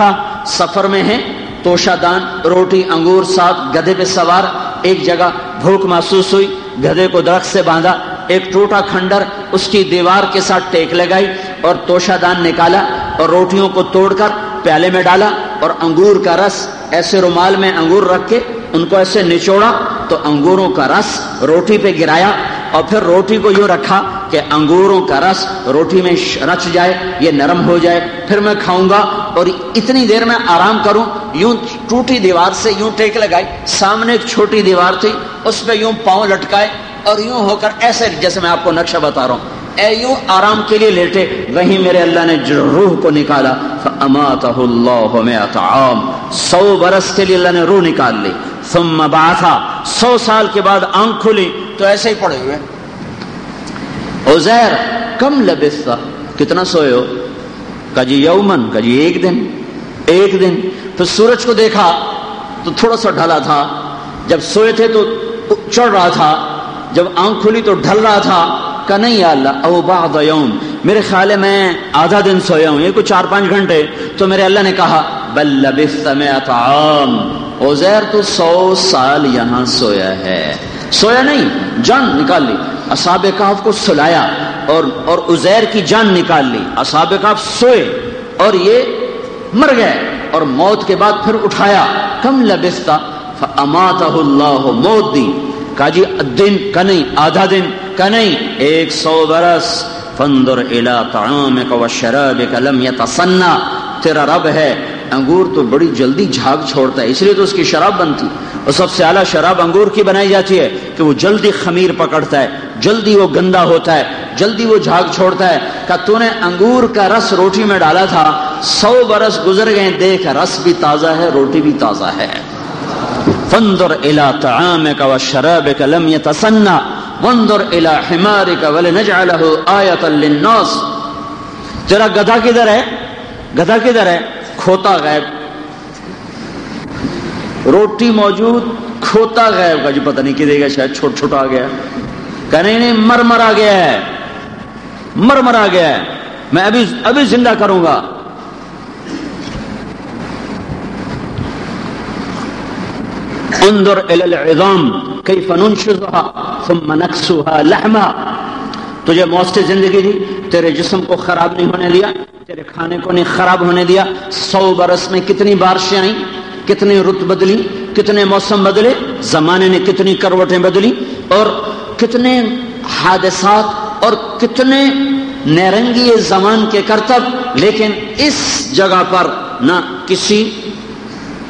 سفر میں ہیں، توشہ دان، روٹی، انگور ساتھ گدھے پہ سوار، ایک جگہ بھوک محسوس ہوئی، گدھے کو درخت سے باندھا ایک ٹوٹا کھنڈر اس کی دیوار کے ساتھ ٹیک لگائی اور توشہ دان نکالا اور روٹیوں کو توڑ کر پیالے میں ڈالا اور انگور کا رس ایسے رومال میں انگور رکھ کے ان کو ایسے نچوڑا تو انگوروں کا رس روٹی پہ گرایا اور پھر روٹی کو یوں رکھا کہ انگوروں کا رس روٹی میں رچ جائے، یہ نرم ہو جائے، پھر میں کھاؤں گا اور اتنی دیر میں آرام کروں، یوں ٹوٹی دیوار سے یوں ٹیک لگائی، سامنے ایک چھوٹی دیوار تھی، اس پہ یوں پاؤں لٹکائے اور یوں ہو کر ایسے جیسے میں آپ کو نقشہ بتا رہا ہوں۔ اے یوں آرام کے لیے لیٹے، وہیں میرے اللہ نے روح کو نکالا، فَأَمَاتَهُ اللَّهُ مِعَةَ عَام۔ سو برس کے لیے اللہ نے روح نکال لی۔ ثم بعثا سو سال کے بعد آنکھ کھلی۔ تو ایسے ہی پڑے ہوئے۔ عزیر، کم لبثا کتنا سوئے ہو؟ کہا جی یومن کہا جی ایک دن۔ ایک دن۔ پھر سورج کو دیکھا تو تھوڑا سا ڈھلا تھا۔ جب سوئے تھے تو چڑھ رہا تھا۔ جب آنکھ کھلی تو ڈھل رہا تھا کہ نہیں یا اللہ، او بعض یوم، میرے خیال ہے میں آدھا دن سویا ہوں، یہ کچھ چار پانچ گھنٹے۔ تو میرے اللہ نے کہا، بل لبثت مئات عام۔ عزیر تو سو سال یہاں سویا ہے۔ سویا نہیں، جان نکال لی۔ اصحاب کاف کو سلایا اور اور عزیر کی جان نکال لی۔ اصحاب کاف سوئے اور یہ مر گئے۔ اور موت کے بعد پھر اٹھایا۔ کم لبستا فاماتہ اللہ موت دی۔ کہا جی دن کا نہیں آدھا دن کا نہیں ایک سو برس فندر الى طعامك وشرابك لم يتصنع تیرا رب ہے، انگور تو بڑی جلدی جھاگ چھوڑتا ہے، اس لیے تو اس کی شراب بنتی۔ اور سب سے اعلیٰ شراب انگور کی بنائی جاتی ہے کہ وہ جلدی خمیر پکڑتا ہے، جلدی وہ گندا ہوتا ہے، جلدی وہ جھاگ چھوڑتا ہے۔ کہ تو نے انگور کا رس روٹی میں ڈالا تھا، سو برس گزر گئے، دیکھ رس بھی تازہ ہے، روٹی بھی تازہ ہے۔ فانظر الى طعامك وشرابك لم يتصنع وانظر الى حمارك ولنجعله آية للناس۔ تیرا گدھا کدھر ہے؟ گدھا کدھر ہے؟ کھوتا غیب۔ روٹی موجود، کھوتا غیب۔ کا جو جی پتہ نہیں کدے گا شاید چھوٹ چھوٹ آ گیا۔ کہ نہیں نہیں مر مر آ گیا ہے۔ مر مر آ گیا ہے۔ میں ابھی ابھی زندہ کروں گا۔ انظر الى العظام كيف ننشزها ثم نكسوها لحما۔ تجھے موت زندگی دی، تیرے جسم کو خراب نہیں ہونے دیا، تیرے کھانے کو نہیں خراب ہونے دیا۔ سو برس میں کتنی بارشیں آئیں کتنی رت بدلی، کتنے موسم بدلے، زمانے نے کتنی کروٹیں بدلی اور کتنے حادثات اور کتنے نیرنگی زمان کے کرتب۔ لیکن اس جگہ پر نہ کسی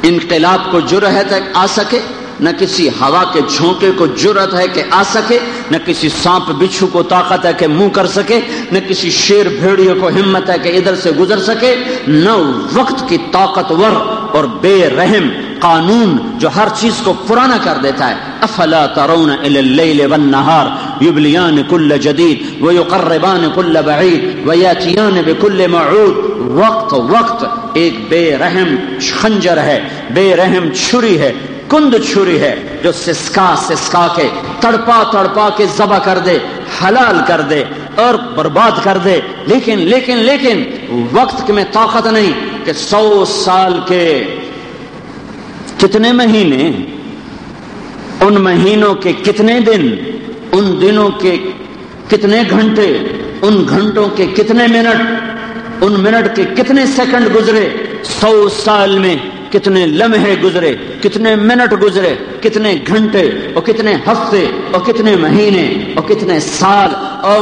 انقلاب کو جرحت ہے آ سکے، نہ کسی ہوا کے جھونکے کو جرت ہے کہ آ سکے، نہ کسی سانپ بچھو کو طاقت ہے کہ منہ کر سکے، نہ کسی شیر بھیڑیوں کو ہمت ہے کہ ادھر سے گزر سکے۔ نہ وقت کی طاقتور اور بے رحم قانون جو ہر چیز کو پرانا کر دیتا ہے۔ افلا ترون الى اللیل والنهار یبلیان کل جدید ویقربان کل بعید ویاتیان بکل معود۔ وقت وقت ایک بے رحم خنجر ہے، بے رحم چھری ہے، کند چھری ہے، جو سسکا سسکا کے، تڑپا تڑپا کے ذبح کر دے، حلال کر دے اور برباد کر دے۔ لیکن لیکن لیکن وقت میں طاقت نہیں کہ سو سال کے کتنے مہینے، ان مہینوں کے کتنے دن، ان دنوں کے کتنے گھنٹے، ان گھنٹوں کے کتنے منٹ ان منٹ کے کتنے سیکنڈ گزرے؟ سو سال میں کتنے لمحے گزرے؟ کتنے منٹ گزرے؟ کتنے گھنٹے؟ اور کتنے ہفتے؟ اور کتنے مہینے؟ اور کتنے سال؟ اور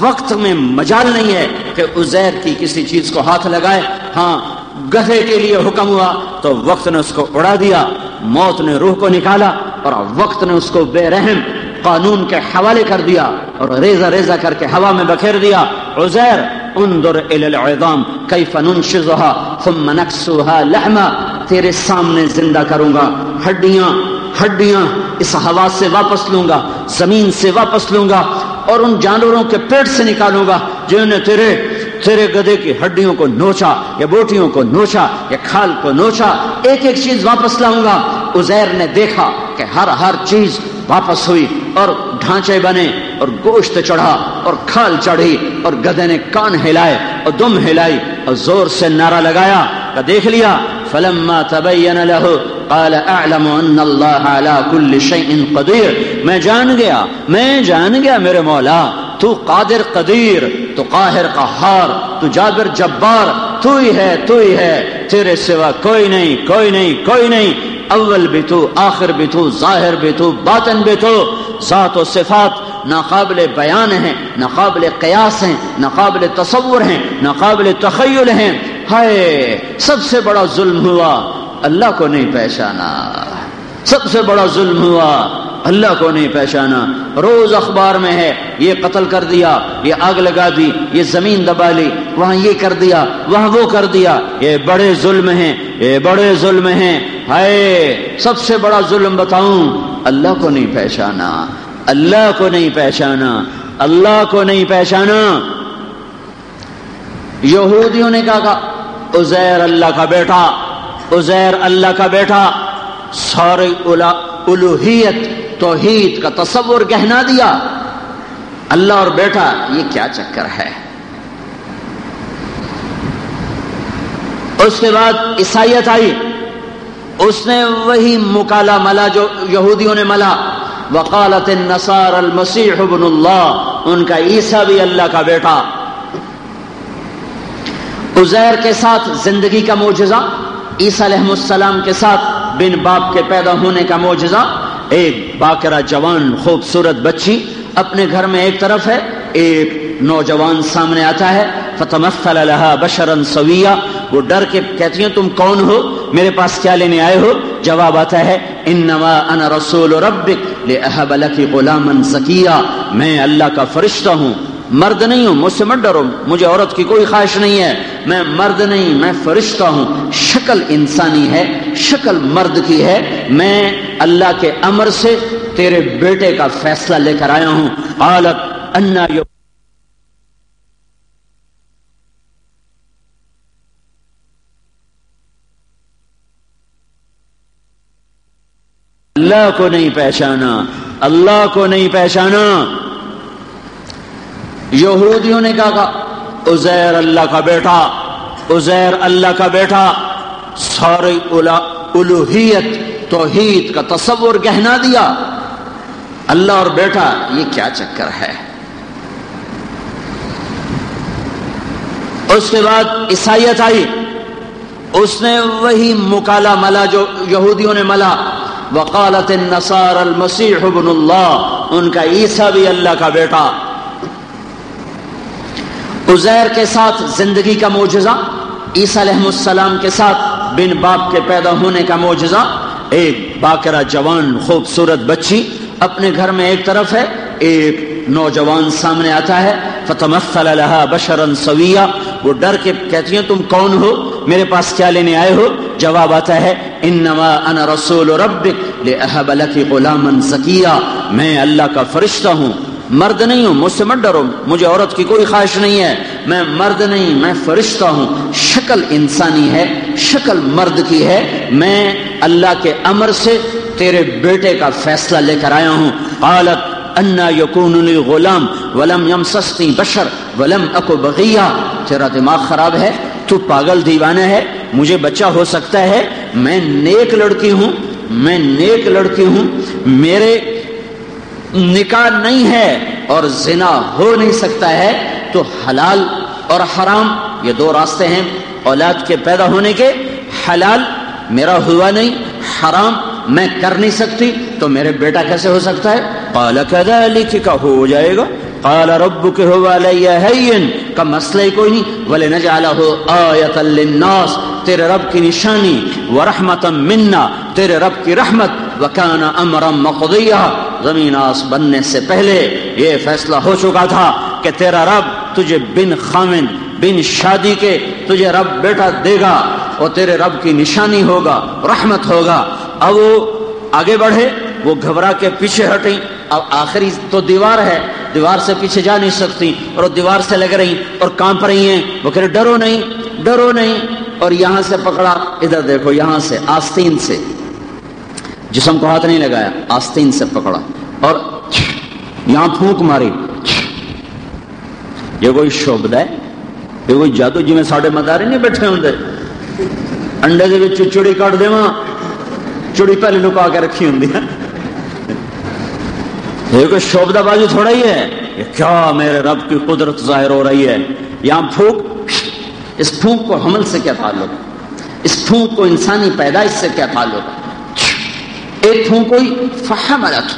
وقت میں مجال نہیں ہے کہ ازیر کی کسی چیز کو ہاتھ لگائے ہاں گدھے کے لیے حکم ہوا تو وقت نے اس کو اڑا دیا، موت نے روح کو نکالا اور وقت نے اس کو بے رحم، قانون کے حوالے کر دیا اور ریزہ ریزہ کر کے ہوا میں بکھیر دیا۔ عزیر انظر الى العظام کیف ننشزها ثم نکسوها لحما، تیرے سامنے زندہ کروں گا، ہڈیاں ہڈیاں اس ہوا سے واپس لوں گا، زمین سے واپس لوں گا اور ان جانوروں کے پیٹ سے نکالوں گا جنہوں نے تیرے تیرے گدے کی ہڈیوں کو نوچا، یا بوٹیوں کو نوچا، یا کھال کو نوچا، ایک ایک چیز واپس لاؤں گا۔ ازیر نے دیکھا کہ ہر ہر چیز واپس ہوئی اور ڈھانچے بنے اور گوشت چڑھا اور کھال چڑھی اور گدے نے کان ہلائے اور دم ہلائی اور زور سے نعرہ لگایا کہ دیکھ لیا، فلما تبین له قال اعلم ان الله على كل شيء قدير میں جان گیا، میں جان گیا میرے مولا، تو قادر قدیر، تو قاہر قہار، تو جابر جبار۔ تو ہی ہے تو ہی ہے، تیرے سوا کوئی نہیں کوئی نہیں کوئی نہیں۔ اول بھی تو، آخر بھی تو، ظاہر بھی تو، باطن بھی تو، ذات و صفات ناقابل بیان ہیں ناقابل قیاس ہیں ناقابل تصور ہیں ناقابل تخیل ہیں۔ ہائے، سب سے بڑا ظلم ہوا، اللہ کو نہیں پہچانا۔ سب سے بڑا ظلم ہوا اللہ کو نہیں پہچانا۔ روز اخبار میں ہے، یہ قتل کر دیا، یہ آگ لگا دی، یہ زمین دبا لی، وہاں یہ کر دیا، وہاں وہ کر دیا۔ یہ بڑے ظلم ہیں، یہ بڑے ظلم ہیں۔ ہائے، سب سے بڑا ظلم بتاؤں، اللہ کو نہیں پہچانا۔ اللہ کو نہیں پہچانا۔ اللہ کو نہیں پہچانا۔ یہودیوں نے کہا ازیر اللہ کا بیٹا ازیر اللہ کا بیٹا۔ سوری الوحیت توحید کا تصور گہنا دیا۔ اللہ اور بیٹا، یہ کیا چکر ہے؟ اس کے بعد عیسائیت آئی۔ اس نے وہی مکالا ملا جو یہودیوں نے ملا۔ وقالت النصار المسیح ابن اللہ ان کا عیسیٰ بھی اللہ کا بیٹا۔ عزیر کے ساتھ زندگی کا معجزہ، عیسیٰ علیہ السلام کے ساتھ بن باپ کے پیدا ہونے کا معجزہ۔ ایک باقرہ جوان خوبصورت بچی اپنے گھر میں ایک طرف ہے، ایک نوجوان سامنے آتا ہے۔ فتمثل لها بشرا سویا وہ ڈر کے کہتی ہیں، تم کون ہو؟ میرے پاس کیا لینے آئے ہو؟ جواب آتا ہے، انما انا رسول ربک لاهب لك غلاما زکیا میں اللہ کا فرشتہ ہوں۔ مرد نہیں ہوں، مجھ سے مت ڈرو، مجھے عورت کی کوئی خواہش نہیں ہے۔ میں مرد نہیں، میں فرشتہ ہوں۔ شکل انسانی ہے، شکل مرد کی ہے۔ میں اللہ کے امر سے تیرے بیٹے کا فیصلہ لے کر آیا ہوں۔ قالت، انا اللہ کو نہیں پہچانا، اللہ کو نہیں پہچانا۔ یہودیوں نے کہا ازیر اللہ کا بیٹا ازیر اللہ کا بیٹا سوری الوحیت، توحید کا تصور گہنا دیا۔ اللہ اور بیٹا، یہ کیا چکر ہے؟ اس کے بعد عیسائیت آئی۔ اس نے وہی مکالا ملا جو یہودیوں نے ملا۔ وقالت النصار المسیح ابن اللہ ان کا عیسیٰ بھی اللہ کا بیٹا۔ عزیر کے ساتھ زندگی کا معجزہ، عیسیٰ علیہ السلام کے ساتھ بن باپ کے پیدا ہونے کا معجزہ۔ ایک باقرہ جوان، خوبصورت بچی اپنے گھر میں ایک طرف ہے، ایک نوجوان سامنے آتا ہے۔ فتمثل لها بشرا سویا وہ ڈر کے کہتی ہیں، تم کون ہو؟ میرے پاس کیا لینے آئے ہو؟ جواب آتا ہے، انما انا رسول ربک لاهب لك غلاما زکیا میں اللہ کا فرشتہ ہوں۔ مرد نہیں ہوں، مجھ سے مت ڈرو، مجھے عورت کی کوئی خواہش نہیں ہے۔ میں مرد نہیں، میں فرشتہ ہوں۔ شکل انسانی ہے، شکل مرد کی ہے۔ میں اللہ کے امر سے تیرے بیٹے کا فیصلہ لے کر آیا ہوں۔ قالت، انا یکون لی غلام، ولم یمسسنی بشر، ولم اکو بغیہ۔ تیرا دماغ خراب ہے، تو پاگل دیوانہ ہے، مجھے بچہ ہو سکتا ہے۔ میں نیک لڑکی ہوں، میں نیک لڑکی ہوں۔ میرے نکاح نہیں ہے اور زنا ہو نہیں سکتا ہے، تو حلال اور حرام یہ دو راستے ہیں۔ اولاد کے پیدا ہونے کے حلال میرا ہوا نہیں، حرام میں کر نہیں سکتی، تو میرے بیٹا کیسے ہو سکتا ہے؟ قال كذلك کا ہو جائے گا۔ قال ربك هو علي هين کا مسئلہ ہی کوئی نہیں۔ ولنجعله آیه للناس۔ تیرے رب کی نشانی۔ ورحمتا منا۔ تیرے رب کی رحمت۔ وکان امرا مقضیہ زمین آس بننے سے پہلے یہ فیصلہ ہو چکا تھا کہ تیرا رب تجھے بن خامن، بن شادی کے تجھے رب بیٹا دے گا اور تیرے رب کی نشانی ہوگا، رحمت ہوگا۔ اب وہ آگے بڑھے، وہ گھبرا کے پیچھے ہٹیں۔ اب آخری تو دیوار ہے، دیوار سے پیچھے جا نہیں سکتی اور وہ دیوار سے لگ رہی اور کانپ رہی ہیں۔ وہ کہہ رہے، ڈرو نہیں ڈرو نہیں۔ اور یہاں سے پکڑا، ادھر دیکھو، یہاں سے، آستین سے۔ جسم کو ہاتھ نہیں لگایا، آستین سے پکڑا۔ اور یہاں پھونک ماری۔ یہ کوئی شوبد ہے؟ یہ کوئی جادو جی میں ساڑھے مدارے نہیں بیٹھے ہوں انڈے دے وچ چڑی کٹ دے چڑی پہلے لکا کے رکھی ہوں یہ کوئی شوبدہ بازی تھوڑا ہی ہے؟ یہ کیا میرے رب کی قدرت ظاہر ہو رہی ہے؟ یہاں پھونک۔ اس پھونک کو حمل سے کیا تعلق؟ اس پھونک کو انسانی پیدائش سے کیا تعلق؟ ہے ایک پھونک ہوئی فحملت۔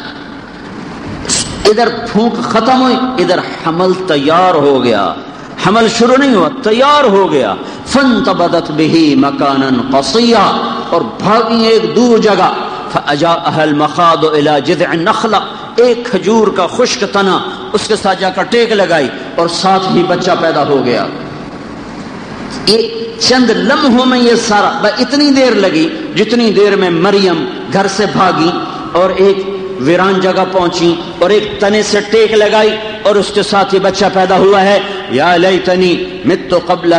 ادھر پھونک ختم ہوئی، ادھر حمل تیار ہو گیا۔ حمل شروع نہیں ہوا، تیار ہو گیا۔ فن تبدت بھی مکان قصیا اور بھاگی ایک دور جگہ۔ فجا اہل مخاد جذع نخلا ایک کھجور کا خشک تنا، اس کے ساتھ جا کر ٹیک لگائی اور ساتھ ہی بچہ پیدا ہو گیا۔ یہ چند لمحوں میں یہ سارا اتنی دیر لگی جتنی دیر میں مریم گھر سے بھاگی اور ایک ویران جگہ پہنچی اور ایک تنے سے ٹیک لگائی اور اس کے ساتھ ہی بچہ پیدا ہوا ہے۔ یا لیتنی مت قبل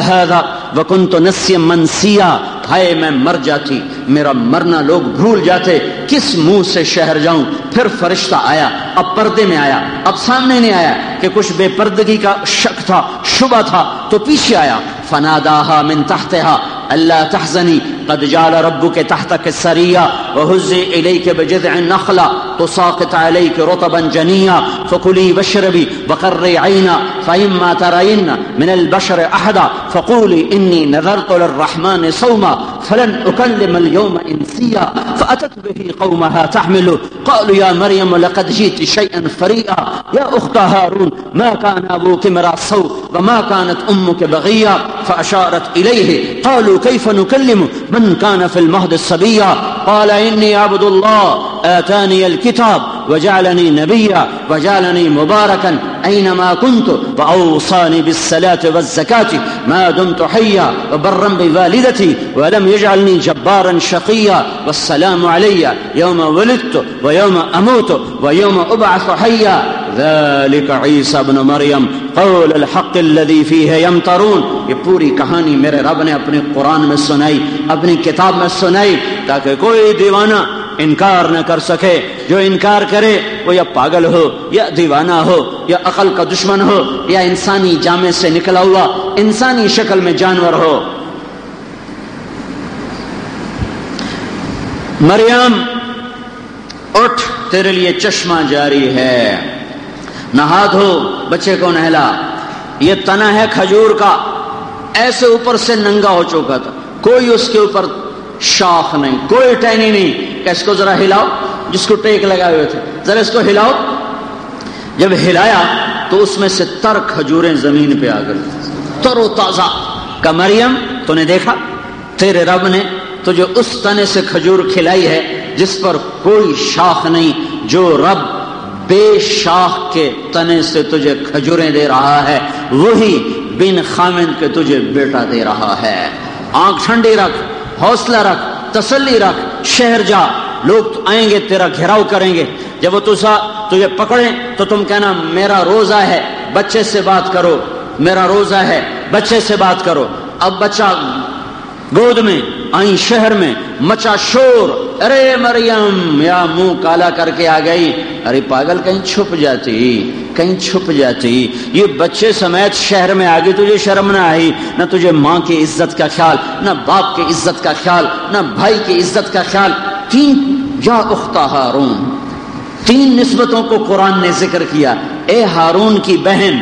وکن تو نسی منسیا۔ ہائے میں مر جاتی، میرا مرنا لوگ بھول جاتے۔ کس منہ سے شہر جاؤں؟ پھر فرشتہ آیا، اب پردے میں آیا، اب سامنے نہیں آیا کہ کچھ بے پردگی کا شک تھا، شبہ تھا، تو پیچھے آیا۔ فناداها من تحتها اللہ تحزنی قد جال ربك تحتك سریہ وهزي إليك بجذع النخلة تساقط عليك رطبا جنيا فكلي واشربي وقري عينا فإما ترين من البشر أحدا فقولي إني نذرت للرحمن صوما فلن أكلم اليوم إنسيا فأتت به قومها تحمل. قالوا يا مريم لقد جئت شيئا فريئا. يا أخت هارون ما كان أبوك مرا سوء وما كانت أمك بغيا؟ فأشارت إليه. قالوا كيف نكلم من كان في المهد الصبيا؟ قال إني عبد الله آتاني الكتاب وجعلني نبيا وجعلني مباركا أينما كنت وأوصاني بالصلاة والزكاة ما دمت حيا وبرا بوالدتي ولم يجعلني جبارا شقيا والسلام علي يوم ولدت ويوم أموت ويوم أبعث حيا. ذلك عيسى بن مريم قول الحق الذي فيه يمترون. یہ پوری کہانی میرے رب نے اپنے قرآن میں سنائی اپنی کتاب میں سنائی تاکہ کوئی دیوانہ انکار نہ کر سکے۔ جو انکار کرے، وہ یا پاگل ہو، یا دیوانہ ہو، یا عقل کا دشمن ہو، یا انسانی جامع سے نکلا ہوا، انسانی شکل میں جانور ہو۔ مریم، اٹھ، تیرے لیے چشمہ جاری ہے۔ نہا دھو، بچے کو نہلا۔ یہ تنا ہے کھجور کا۔ ایسے اوپر سے ننگا ہو چکا تھا۔ کوئی اس کے اوپر شاخ نہیں، کوئی ٹہنی نہیں۔ کہ اس کو ذرا ہلاؤ، جس کو ٹیک لگائے ہوئے تھے۔ ذرا اس کو ہلاؤ۔ جب ہلایا تو اس میں سے تر کھجوریں زمین پہ آ گئی تر و تازہ۔ کا مریم، تو نے دیکھا، تیرے رب نے تجھے اس تنے سے کھجور کھلائی ہے جس پر کوئی شاخ نہیں، جو رب بے شاخ کے تنے سے تجھے کھجوریں دے رہا ہے، وہی بن خامن کے تجھے بیٹا دے رہا ہے۔ آنکھ ٹھنڈی رکھ، حوصلہ رکھ، تسلی رکھ شہر جا، لوگ آئیں گے، تیرا گھیراؤ کریں گے۔ جب وہ تجھے پکڑیں، تو تم کہنا، میرا روزہ ہے، بچے سے بات کرو۔ میرا روزہ ہے، بچے سے بات کرو۔ اب بچہ گود میں آئی شہر میں، مچا شور۔ ارے مریم، یا منہ کالا کر کے آ گئی۔ ارے پاگل، کہیں چھپ جاتی، کہیں چھپ جاتی۔ یہ بچے سمیت شہر میں آگے تجھے شرم نہ آئی، نہ تجھے ماں کی عزت کا خیال، نہ باپ کی عزت کا خیال، نہ بھائی کی عزت کا خیال۔ تین یا اختہ ہارون۔ تین نسبتوں کو قرآن نے ذکر کیا۔ اے ہارون کی بہن،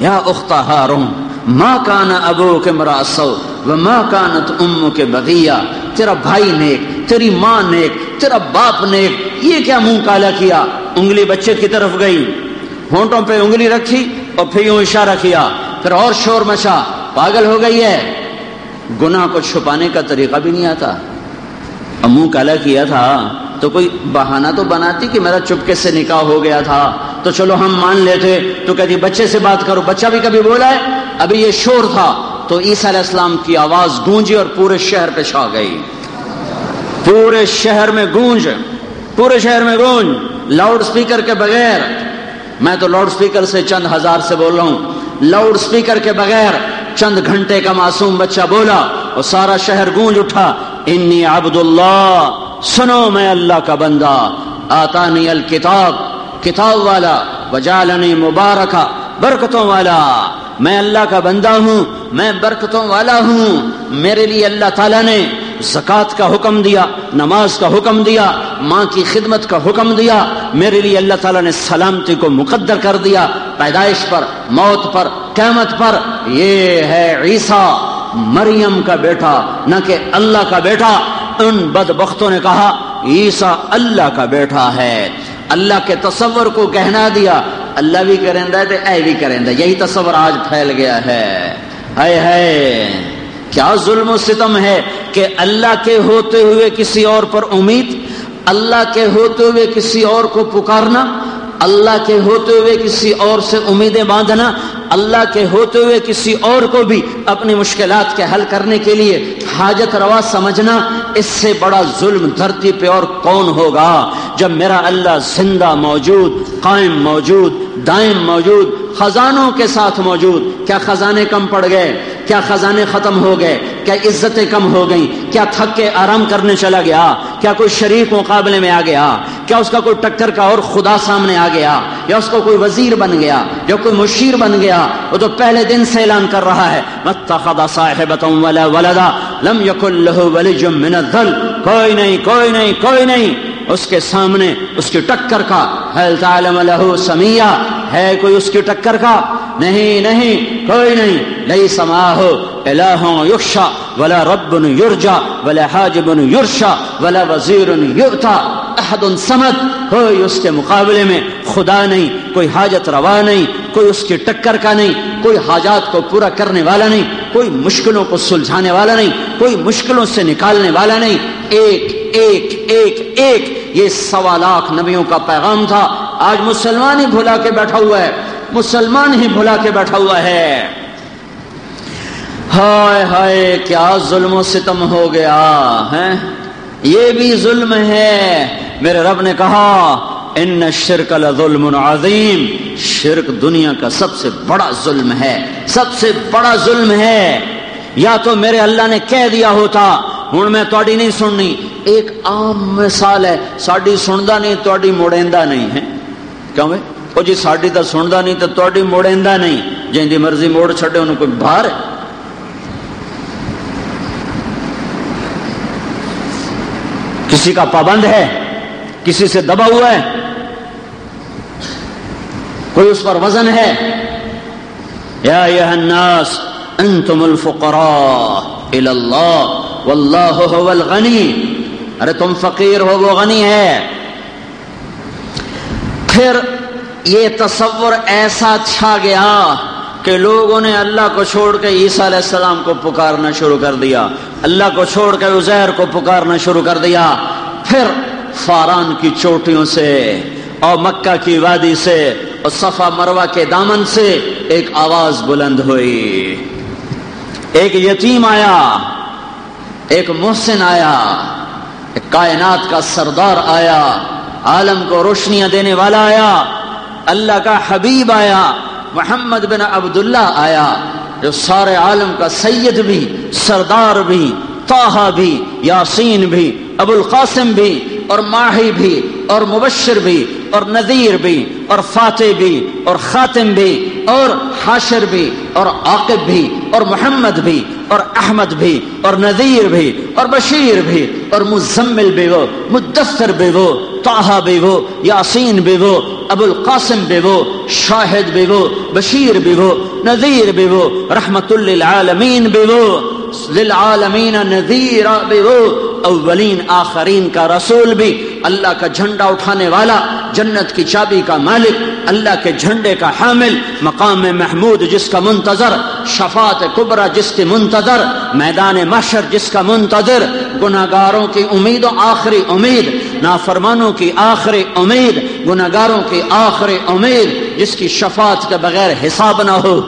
یا اختہ ہارون۔ ماں کانا ابو کے مراسو و ماں کانت ام کے بغیا تیرا بھائی نیک، تیری ماں نیک، تیرا باپ نیک، یہ کیا منہ کالا کیا؟ انگلی بچے کی طرف گئی۔ ہونٹوں پہ انگلی رکھی اور پھر یوں اشارہ کیا۔ پھر اور شور مچا۔ پاگل ہو گئی ہے۔ گناہ کو چھپانے کا طریقہ بھی نہیں آتا۔ منہ کالا کیا تھا۔ تو کوئی بہانہ تو بناتی کہ میرا چپکے سے نکاح ہو گیا تھا؟ تو چلو ہم مان لیتے۔ تو کہتی بچے سے بات کرو۔ بچہ بھی کبھی بولا ہے، ابھی یہ شور تھا۔ تو عیسیٰ علیہ السلام کی آواز گونجی اور پورے شہر پہ چھا گئی۔ پورے شہر میں گونج، پورے شہر میں گونج۔ لاؤڈ سپیکر کے بغیر، میں تو لاؤڈ سپیکر سے چند ہزار سے بول رہا ہوں۔ لاؤڈ سپیکر کے بغیر چند گھنٹے کا معصوم بچہ بولا اور سارا شہر گونج اٹھا۔ انی عبد اللہ سنو میں اللہ کا بندہ آتا نی الکتاب، کتاب والا وجالنی مبارکہ، برکتوں والا۔ میں اللہ کا بندہ ہوں، میں برکتوں والا ہوں۔ میرے لیے اللہ تعالیٰ نے زکوٰۃ کا حکم دیا، نماز کا حکم دیا، ماں کی خدمت کا حکم دیا۔ میرے لیے اللہ تعالیٰ نے سلامتی کو مقدر کر دیا۔ پیدائش پر، موت پر، قیامت پر۔ یہ ہے عیسیٰ، مریم کا بیٹا، نہ کہ اللہ کا بیٹا۔ ان بد بختوں نے کہا عیسا اللہ کا بیٹا ہے. اللہ کے تصور کو کہنا دیا۔ اللہ بھی کریں اے بھی کریں یہی تصور آج پھیل گیا ہے۔ ہے کیا ظلم و ستم ہے کہ اللہ کے ہوتے ہوئے کسی اور پر امید، اللہ کے ہوتے ہوئے کسی اور کو پکارنا اللہ کے ہوتے ہوئے کسی اور سے امیدیں باندھنا، اللہ کے ہوتے ہوئے کسی اور کو بھی اپنی مشکلات کے حل کرنے کے لیے حاجت روا سمجھنا، اس سے بڑا ظلم دھرتی پہ اور کون ہوگا؟ جب میرا اللہ زندہ موجود، قائم موجود دائم موجود، خزانوں کے ساتھ موجود، کیا خزانے کم پڑ گئے؟ کیا خزانے ختم ہو گئے؟ کیا عزتیں کم ہو گئیں؟ کیا تھک کے آرام کرنے چلا گیا؟ کیا کوئی شریک مقابلے میں آ گیا؟ کیا اس کا کوئی ٹکر کا اور خدا سامنے آ گیا؟ یا اس کو کوئی وزیر بن گیا؟ یا کوئی مشیر بن گیا؟ وہ تو پہلے دن سے اعلان کر رہا ہے۔ ولدا لم من الذل کوئی نہیں کوئی نہیں کوئی نہیں۔ اس کے سامنے اس کی ٹکر کا حل تعلم له سمیہ ہے کوئی اس کی ٹکر کا؟ نہیں نہیں، کوئی نہیں۔ لئی سما ہو الہ یخشا، ولا رب یرجا، ولا حاجب یرشا، ولا وزیر یؤتا۔ احد سمد کوئی اس کے مقابلے میں خدا نہیں، کوئی حاجت روا نہیں، کوئی اس کی ٹکر کا نہیں، کوئی حاجات کو پورا کرنے والا نہیں۔ کوئی مشکلوں کو سلجھانے والا نہیں، کوئی مشکلوں سے نکالنے والا نہیں۔ ایک ایک ایک ایک، یہ سوا لاکھ نبیوں کا پیغام تھا۔ آج مسلمان ہی بھلا کے بیٹھا ہوا ہے۔ مسلمان ہی بھلا کے بیٹھا ہوا ہے۔ ہائے ہائے، کیا ظلم و ستم ہو گیا ہے یہ بھی ظلم ہے۔ میرے رب نے کہا ان شرک ظلم عظیم، شرک دنیا کا سب سے بڑا ظلم ہے۔ سب سے بڑا ظلم ہے۔ یا تو میرے اللہ نے کہہ دیا ہوتا ہوں میں تاری نہیں سننی۔ ایک عام مثال ہے، ساڈی سندا نہیں تاری موڑیندہ نہیں ہے۔ کیوں بھائی؟ وہ جی ساڈی تو سندا نہیں تو تاری موڑیندہ نہیں۔ جن کی مرضی موڑ چھڈے انہوں کوئی باہر ہے کسی کا پابند ہے، کسی سے دبا ہوا ہے۔ کوئی اس پر وزن ہے؟ یا الناس، انتم الفقراء الى اللہ، واللہ هو الغنی۔ ارے تم فقیر ہو، وہ غنی ہے۔ پھر یہ تصور ایسا چھا گیا کہ لوگوں نے اللہ کو چھوڑ کے عیسیٰ علیہ السلام کو پکارنا شروع کر دیا۔ اللہ کو چھوڑ کے عزیر کو پکارنا شروع کر دیا۔ پھر فاران کی چوٹیوں سے اور مکہ کی وادی سے اور صفا مروا کے دامن سے ایک آواز بلند ہوئی۔ ایک یتیم آیا، ایک محسن آیا، ایک کائنات کا سردار آیا، عالم کو روشنیاں دینے والا آیا، اللہ کا حبیب آیا، محمد بن عبداللہ آیا، جو سارے عالم کا سید بھی، سردار بھی، طاہا بھی، یاسین بھی ابو القاسم بھی، اور ماہی بھی، اور مبشر بھی اور نذیر بھی اور فاتح بھی اور خاتم بھی اور حاشر بھی اور عاقب بھی اور محمد بھی اور احمد بھی اور نذیر بھی اور بشیر بھی اور مزمل بھی وہ مدثر بھی وہ طاہا بھی وہ یاسین بھی وہ ابو القاسم بھی وہ شاہد بھی وہ بشیر بھی وہ نذیر بھی وہ رحمت للعالمین بھی وہ للعالمین نذیر بھی وہ اولین آخرین کا رسول بھی اللہ کا جھنڈا اٹھانے والا جنت کی چابی کا مالک، اللہ کے جھنڈے کا حامل، مقام محمود جس کا منتظر، شفاعت کبرا جس کی منتظر، میدان محشر جس کا منتظر گناگاروں کی امید و آخری امید، نافرمانوں کی آخری امید گناگاروں کی آخری امید، جس کی شفاعت کے بغیر حساب نہ ہو،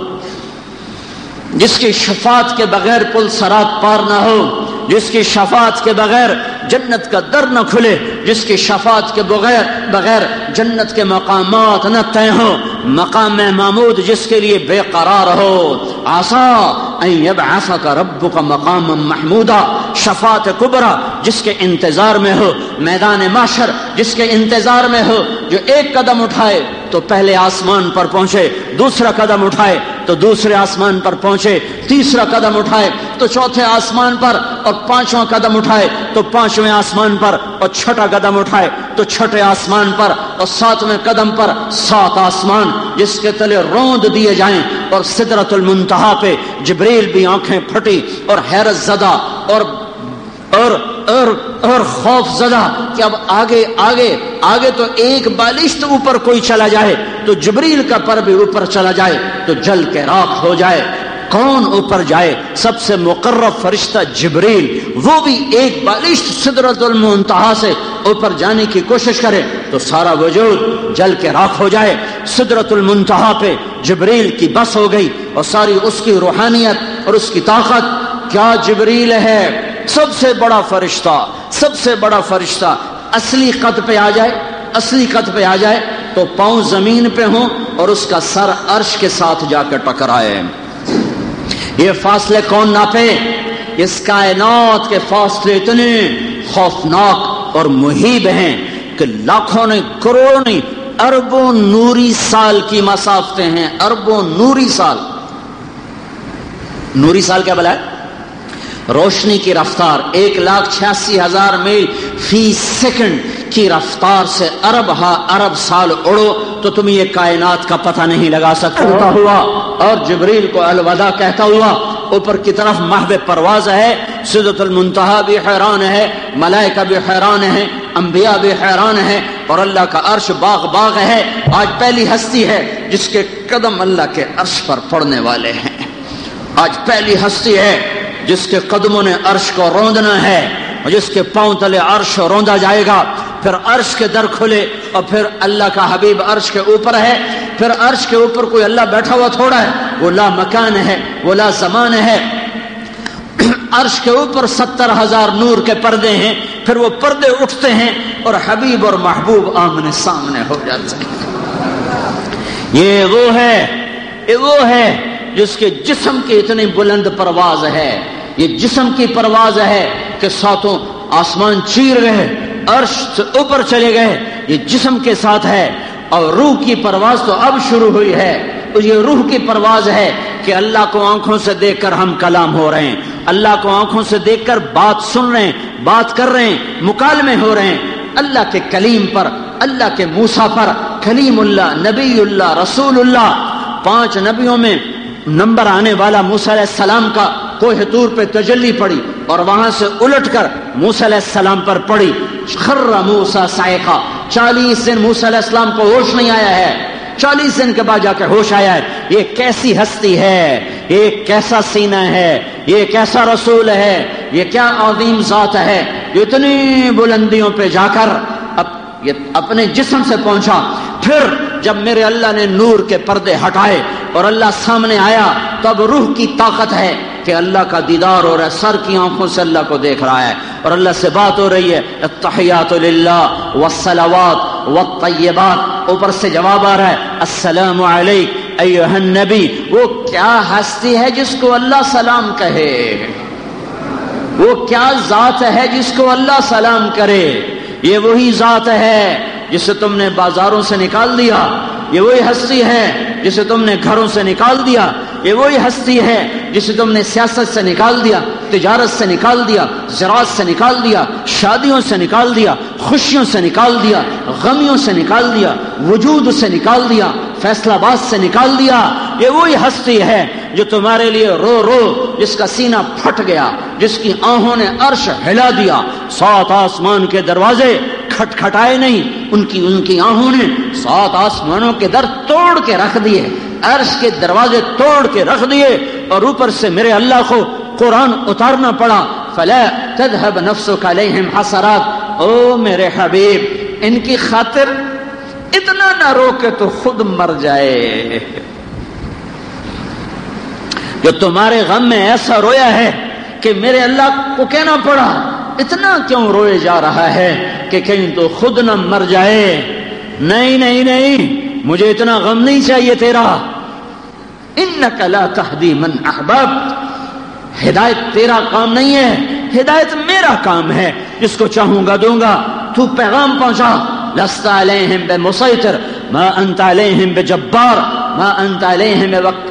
جس کی شفاعت کے بغیر پل سرات پار نہ ہو، جس کی شفاعت کے بغیر جنت کا در نہ کھلے جس کی شفاعت کے بغیر بغیر جنت کے مقامات نہ طے ہو مقام محمود جس کے لیے بے قرار ہو۔ آسا ایسا کا رب کا مقام محمودہ شفاعت کبرا جس کے انتظار میں ہو۔ میدان معاشر جس کے انتظار میں ہو۔ جو ایک قدم اٹھائے تو پہلے آسمان پر پہنچے، دوسرا قدم اٹھائے تو دوسرے آسمان پر پہنچے، تیسرا قدم اٹھائے، تو چوتھے آسمان پر اور پانچواں قدم اٹھائے، تو پانچویں آسمان پر اور چھٹا قدم اٹھائے، تو چھٹے آسمان پر اور ساتویں قدم پر سات آسمان، جس کے تلے روند دیے جائیں اور سدرت المنتہا پہ جبریل بھی آنکھیں پھٹی اور حیرت زدہ اور اور اور اور خوف زدہ کہ اب آگے آگے آگے تو ایک بالشت اوپر کوئی چلا جائے تو جبریل کا پر بھی اوپر چلا جائے تو جل کے راک ہو جائے۔ کون اوپر جائے؟ سب سے مقرر فرشتہ جبریل، وہ بھی ایک بالشت صدرت المنتہا سے اوپر جانے کی کوشش کرے تو سارا وجود جل کے راک ہو جائے۔ صدرت المنتہا پہ جبریل کی بس ہو گئی اور ساری اس کی روحانیت اور اس کی طاقت، کیا جبریل ہے؟ سب سے بڑا فرشتہ، سب سے بڑا فرشتہ اصلی قد پہ آ جائے، اصلی قد پہ آ جائے تو پاؤں زمین پہ ہوں اور اس کا سر عرش کے ساتھ جا کر ٹکرائے۔ یہ فاصلے کون ناپے؟ اس کائنات کے فاصلے اتنے خوفناک اور محیب ہیں کہ لاکھوں نے کروڑوں نے اربوں نوری سال کی مسافتیں ہیں، اربوں نوری سال۔ نوری سال کیا بلا ہے روشنی کی رفتار ایک لاکھ چھیاسی ہزار میل فی سیکنڈ کی رفتار سے ارب ہا ارب سال اڑو تو تم یہ کائنات کا پتہ نہیں لگا سکتا۔ ہوا۔ اور جبریل کو الوداع کہتا ہوا اوپر کی طرف محب پرواز ہے سدت المنتہا بھی حیران ہے ملائکہ بھی حیران ہے انبیاء بھی حیران ہے اور اللہ کا عرش باغ باغ ہے۔ آج پہلی ہستی ہے جس کے قدم اللہ کے عرش پر پڑنے والے ہیں۔ آج پہلی ہستی ہے جس کے قدموں نے عرش کو روندنا ہے اور جس کے پاؤں تلے عرش روندا جائے گا، پھر عرش کے در کھلے اور پھر اللہ کا حبیب عرش کے اوپر ہے۔ پھر عرش کے اوپر کوئی اللہ بیٹھا ہوا تھوڑا ہے، وہ لا مکان ہے، وہ لا زمان ہے۔ <clears throat> عرش کے اوپر ستر ہزار نور کے پردے ہیں، پھر وہ پردے اٹھتے ہیں اور حبیب اور محبوب آمنے سامنے ہو جاتے ہیں۔ یہ وہ ہے، یہ وہ ہے جس کے جسم کی اتنی بلند پرواز ہے۔ یہ جسم کی پرواز ہے کہ ساتوں آسمان چیر گئے عرش سے اوپر چلے گئے یہ جسم کے ساتھ ہے اور روح کی پرواز تو اب شروع ہوئی ہے۔ یہ روح کی پرواز ہے کہ اللہ کو آنکھوں سے دیکھ کر ہم کلام ہو رہے ہیں۔ اللہ کو آنکھوں سے دیکھ کر بات سن رہے ہیں، بات کر رہے ہیں، مکالمے ہو رہے ہیں۔ اللہ کے کلیم پر، اللہ کے موسا پر کلیم اللہ، نبی اللہ، رسول اللہ، پانچ نبیوں میں نمبر آنے والا موسیٰ علیہ السلام کا کوہ تور پہ تجلی پڑی اور وہاں سے الٹ کر موسیٰ علیہ السلام پر پڑی۔ خر موسا سائقہ۔ چالیس دن موسیٰ علیہ السلام کو ہوش نہیں آیا ہے۔ چالیس دن کے بعد جا کے ہوش آیا ہے۔ یہ کیسی ہستی ہے؟ یہ کیسا سینہ ہے؟ یہ کیسا رسول ہے؟ یہ کیا عظیم ذات ہے؟ اتنی بلندیوں پہ جا کر اپ، یہ اپنے جسم سے پہنچا۔ پھر جب میرے اللہ نے نور کے پردے ہٹائے اور اللہ سامنے آیا تو اب روح کی طاقت ہے۔ کہ اللہ کا دیدار ہو رہا ہے، سر کی آنکھوں سے اللہ کو دیکھ رہا ہے۔ اور اللہ سے بات ہو رہی ہے، التحیات للہ والصلوات والطیبات۔ اوپر سے جواب آ رہا ہے، السلام علیک ایوہ النبی۔ وہ کیا ہستی ہے جس کو اللہ سلام کہے؟ وہ کیا ذات ہے جس کو اللہ سلام کرے؟ یہ وہی ذات ہے جسے تم نے بازاروں سے نکال دیا۔ یہ وہی ہستی ہے جسے تم نے گھروں سے نکال دیا۔ یہ وہی ہستی ہے جسے تم نے سیاست سے نکال دیا، تجارت سے نکال دیا، زراعت سے نکال دیا، شادیوں سے نکال دیا، خوشیوں سے نکال دیا، غمیوں سے نکال دیا، وجود سے نکال دیا، فیصلہ باد سے نکال دیا۔ یہ وہی ہستی ہے جو تمہارے لیے رو رو، جس کا سینہ پھٹ گیا، جس کی آہوں نے عرش ہلا دیا۔ سات آسمان کے دروازے کھٹ کھٹائے نہیں، ان کی ان کی آہوں نے سات آسمانوں کے در توڑ کے رکھ دیے۔ عرش کے دروازے توڑ کے رکھ دیے اور اوپر سے میرے اللہ کو قرآن اتارنا پڑا۔ فلا تذهب نفسك عليهم حسرات۔ او میرے حبیب، ان کی خاطر اتنا نہ روکے تو خود مر جائے۔ جو تمہارے غم میں ایسا رویا ہے کہ میرے اللہ کو کہنا پڑا، اتنا کیوں روئے جا رہا ہے کہ کہیں تو خود نہ مر جائے۔ نہیں نہیں نہیں۔ مجھے اتنا غم نہیں چاہیے تیرا۔ ان لا تهدي من احباب ہدایت تیرا کام نہیں ہے۔ ہدایت میرا کام ہے۔ جس کو چاہوں گا دوں گا۔ تو پیغام پہنچا۔ لست علیہم بمسیطر۔ ما انت علیہم بجبار۔ ما انت علیہم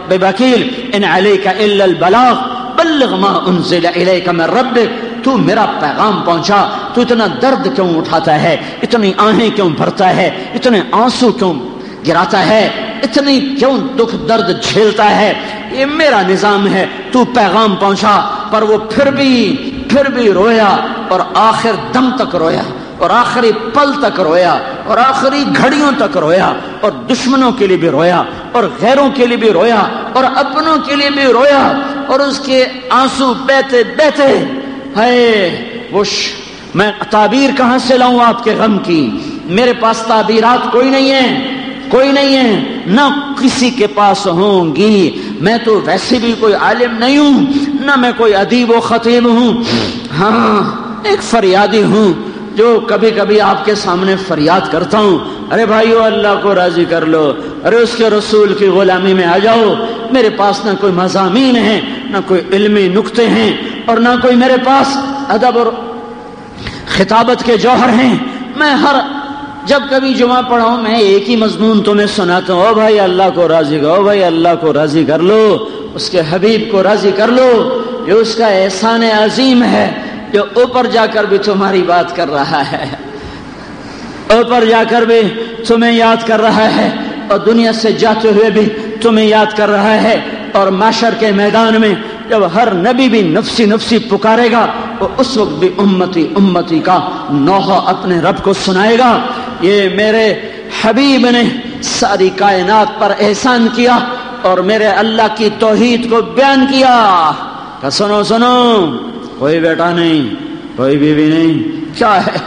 بوکیل۔ ان علیک الا البلاغ۔ بلغ ما انزل الیک من ربک۔ تو میرا پیغام پہنچا۔ تو اتنا درد کیوں اٹھاتا ہے؟ اتنی آہیں کیوں بھرتا ہے؟ اتنے آنسو کیوں گراتا ہے، اتنی کیوں دکھ درد جھیلتا ہے؟ یہ میرا نظام ہے، تو پیغام پہنچا، پر وہ پھر بھی پھر بھی رویا، اور آخر دم تک رویا، اور آخری پل تک رویا، اور آخری گھڑیوں تک رویا، اور دشمنوں کے لیے بھی رویا، اور غیروں کے لیے بھی رویا، اور اپنوں کے لیے بھی رویا، اور اس کے آنسو بہتے بہتے ہے وہ میں تعبیر کہاں سے لاؤں آپ کے غم کی؟ میرے پاس تعبیرات کوئی نہیں ہے کوئی نہیں ہے، نہ کسی کے پاس ہوں گی۔ میں تو ویسے بھی کوئی عالم نہیں ہوں، نہ میں کوئی ادیب و خطیب ہوں۔ ہاں ایک فریادی ہوں جو کبھی کبھی آپ کے سامنے فریاد کرتا ہوں۔ ارے بھائیو، اللہ کو راضی کر لو۔ ارے اس کے رسول کی غلامی میں آ جاؤ۔ میرے پاس نہ کوئی مضامین ہیں، نہ کوئی علمی نقطے ہیں اور نہ کوئی میرے پاس ادب اور خطابت کے جوہر ہیں۔ میں ہر جب کبھی جمعہ پڑھاؤں میں ایک ہی مضمون تمہیں سناتا ہوں۔ او بھائی، اللہ کو راضی کرو بھائی، اللہ کو راضی کر لو۔ اس کے حبیب کو راضی کر لو۔ جو اس کا احسان عظیم ہے جو اوپر جا کر بھی تمہاری بات کر رہا ہے۔ اوپر جا کر بھی تمہیں یاد کر رہا ہے۔ اور دنیا سے جاتے ہوئے بھی تمہیں یاد کر رہا ہے۔ اور معاشر کے میدان میں جب ہر نبی بھی نفسی نفسی پکارے گا، وہ اس وقت بھی امتی امتی کا نوحہ اپنے رب کو سنائے گا۔ یہ میرے حبیب نے ساری کائنات پر احسان کیا اور میرے اللہ کی توحید کو بیان کیا۔ کہ سنو سنو، کوئی بیٹا نہیں، کوئی بیوی نہیں، کیا ہے؟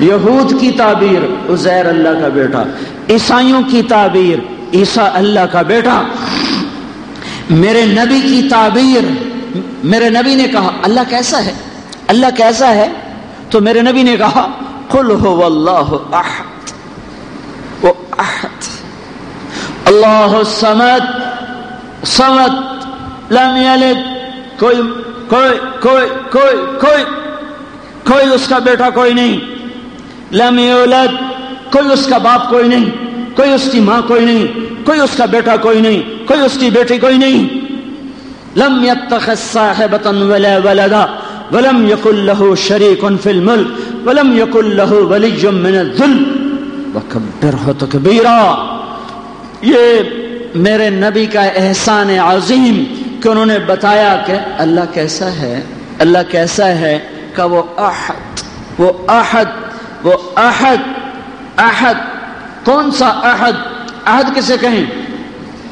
یہود کی تعبیر، عزیر اللہ کا بیٹا۔ عیسائیوں کی تعبیر، عیسیٰ اللہ کا بیٹا۔ میرے نبی کی تعبیر، میرے نبی نے کہا، اللہ کیسا ہے؟ اللہ کیسا ہے؟ تو میرے نبی نے کہا قل هو اللہ احد وہ احد اللہ سمت سمت لم یلد کوئی کوئی کوئی کوئی کوئی کوئی اس کا بیٹا کوئی نہیں، لم یولد، کوئی اس کا باپ کوئی نہیں، کوئی اس کی ماں کوئی نہیں، کوئی اس کا بیٹا کوئی نہیں، کوئی اس کی بیٹی کوئی نہیں، لم يتخذ صاحبة ولا ولدا ولم يكن له شريك في الملك، ولم يكن له ولي من الذل. وكبره تكبيرا. یہ میرے نبی کا احسان عظیم کہ انہوں نے بتایا کہ اللہ کیسا ہے، اللہ کیسا ہے کہ وہ احد وہ احد وہ احد احد، کون سا احد؟ احد کسے کہیں؟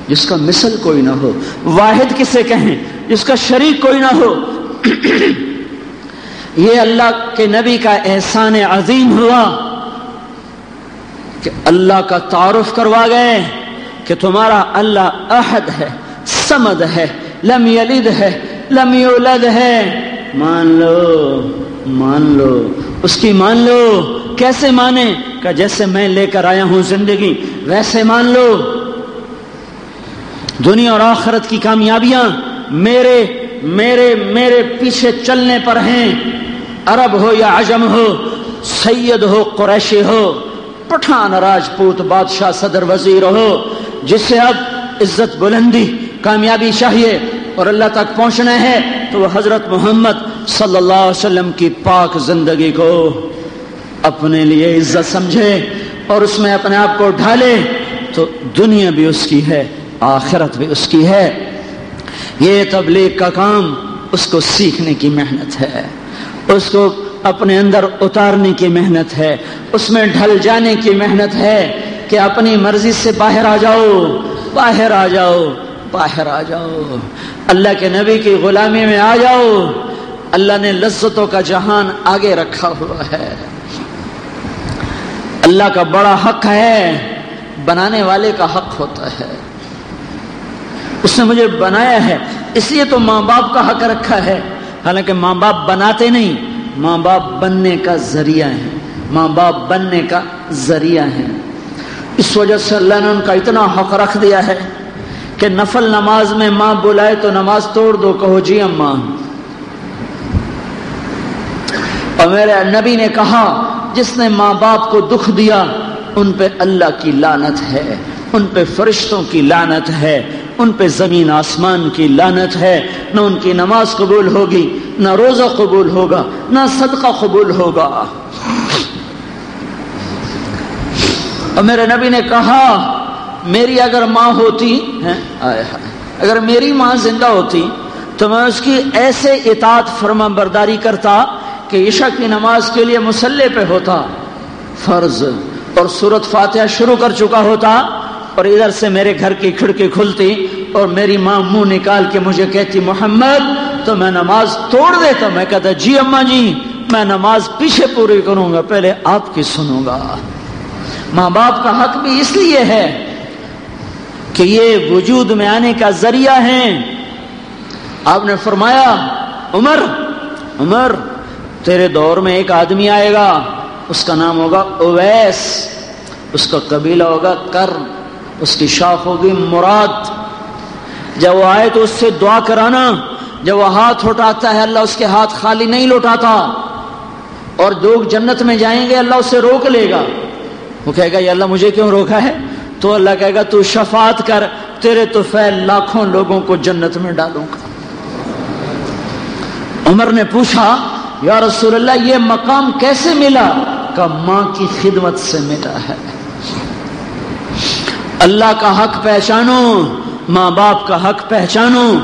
جس کا مثل کوئی نہ ہو، واحد کسے کہیں؟ جس کا شریک کوئی نہ ہو۔ <coughs> یہ اللہ کے نبی کا احسان عظیم ہوا کہ اللہ کا تعارف کروا گئے کہ تمہارا اللہ احد ہے، سمد ہے، لم یلد ہے، لم یولد ہے۔ مان لو مان لو۔ اس کی مان لو۔ کیسے مانے؟ کہ جیسے میں لے کر آیا ہوں زندگی، ویسے مان لو۔ دنیا اور آخرت کی کامیابیاں میرے میرے میرے پیچھے چلنے پر ہیں۔ عرب ہو یا عجم ہو، سید ہو، قریشی ہو، پٹھان راجپوت، بادشاہ، صدر وزیر ہو۔ جس سے اب عزت بلندی، کامیابی چاہیے اور اللہ تک پہنچنا ہے، تو وہ حضرت محمد صلی اللہ علیہ وسلم کی پاک زندگی کو اپنے لیے عزت سمجھے اور اس میں اپنے آپ کو ڈھالے، تو دنیا بھی اس کی ہے، آخرت بھی اس کی ہے۔ یہ تبلیغ کا کام اس کو سیکھنے کی محنت ہے، اس کو اپنے اندر اتارنے کی محنت ہے، اس میں ڈھل جانے کی محنت ہے کہ اپنی مرضی سے باہر آ جاؤ، باہر آ جاؤ، باہر آ جاؤ۔ اللہ کے نبی کی غلامی میں آ جاؤ۔ اللہ نے لذتوں کا جہان آگے رکھا ہوا ہے۔ اللہ کا بڑا حق ہے، بنانے والے کا حق ہوتا ہے۔ اس نے مجھے بنایا ہے، اس لیے تو ماں باپ کا حق رکھا ہے۔ حالانکہ ماں باپ بناتے نہیں، ماں باپ بننے کا ذریعہ ہے ماں باپ بننے کا ذریعہ ہے اس وجہ سے اللہ نے ان کا اتنا حق رکھ دیا ہے کہ نفل نماز میں ماں بلائے تو نماز توڑ دو، کہو جی اماں۔ اور میرے نبی نے کہا، جس نے ماں باپ کو دکھ دیا، ان پہ اللہ کی لانت ہے، ان پہ فرشتوں کی لانت ہے۔ ان پہ زمین آسمان کی لانت ہے، نہ ان کی نماز قبول ہوگی، نہ روزہ قبول ہوگا، نہ صدقہ قبول ہوگا۔ اور میرے نبی نے کہا، میری اگر ماں ہوتی اگر میری ماں زندہ ہوتی، تو میں اس کی ایسے اطاعت فرما برداری کرتا کہ عشاء کی نماز کے لیے مسلح پہ ہوتا، فرض اور صورت فاتحہ شروع کر چکا ہوتا اور ادھر سے میرے گھر کی کھڑکی کھلتی اور میری ماں منہ نکال کے مجھے کہتی، محمد تو میں نماز توڑ دیتا۔ میں کہتا جی اما جی میں نماز پیچھے پوری کروں گا، پہلے آپ کی سنوں گا۔ ماں باپ کا حق بھی اس لیے ہے کہ یہ وجود میں آنے کا ذریعہ ہے آپ نے فرمایا، عمر عمر، تیرے دور میں ایک آدمی آئے گا، اس کا نام ہوگا اویس، اس کا قبیلہ ہوگا کرم اس کی شاخ ہوگی مراد۔ جب وہ آئے تو اس سے دعا کرانا۔ جب وہ ہاتھ اٹھاتا ہے، اللہ اس کے ہاتھ خالی نہیں لوٹاتا۔ اور لوگ جنت میں جائیں گے، اللہ اسے روک لے گا۔ وہ کہے گا یہ اللہ مجھے کیوں روکا ہے؟ تو اللہ کہے گا، تو شفاعت کر، تیرے تو فیل لاکھوں لوگوں کو جنت میں ڈالوں گا۔ عمر نے پوچھا، یا رسول اللہ، یہ مقام کیسے ملا؟ کا ماں کی خدمت سے ملا ہے۔ اللہ کا حق پہچانو، ماں باپ کا حق پہچانو،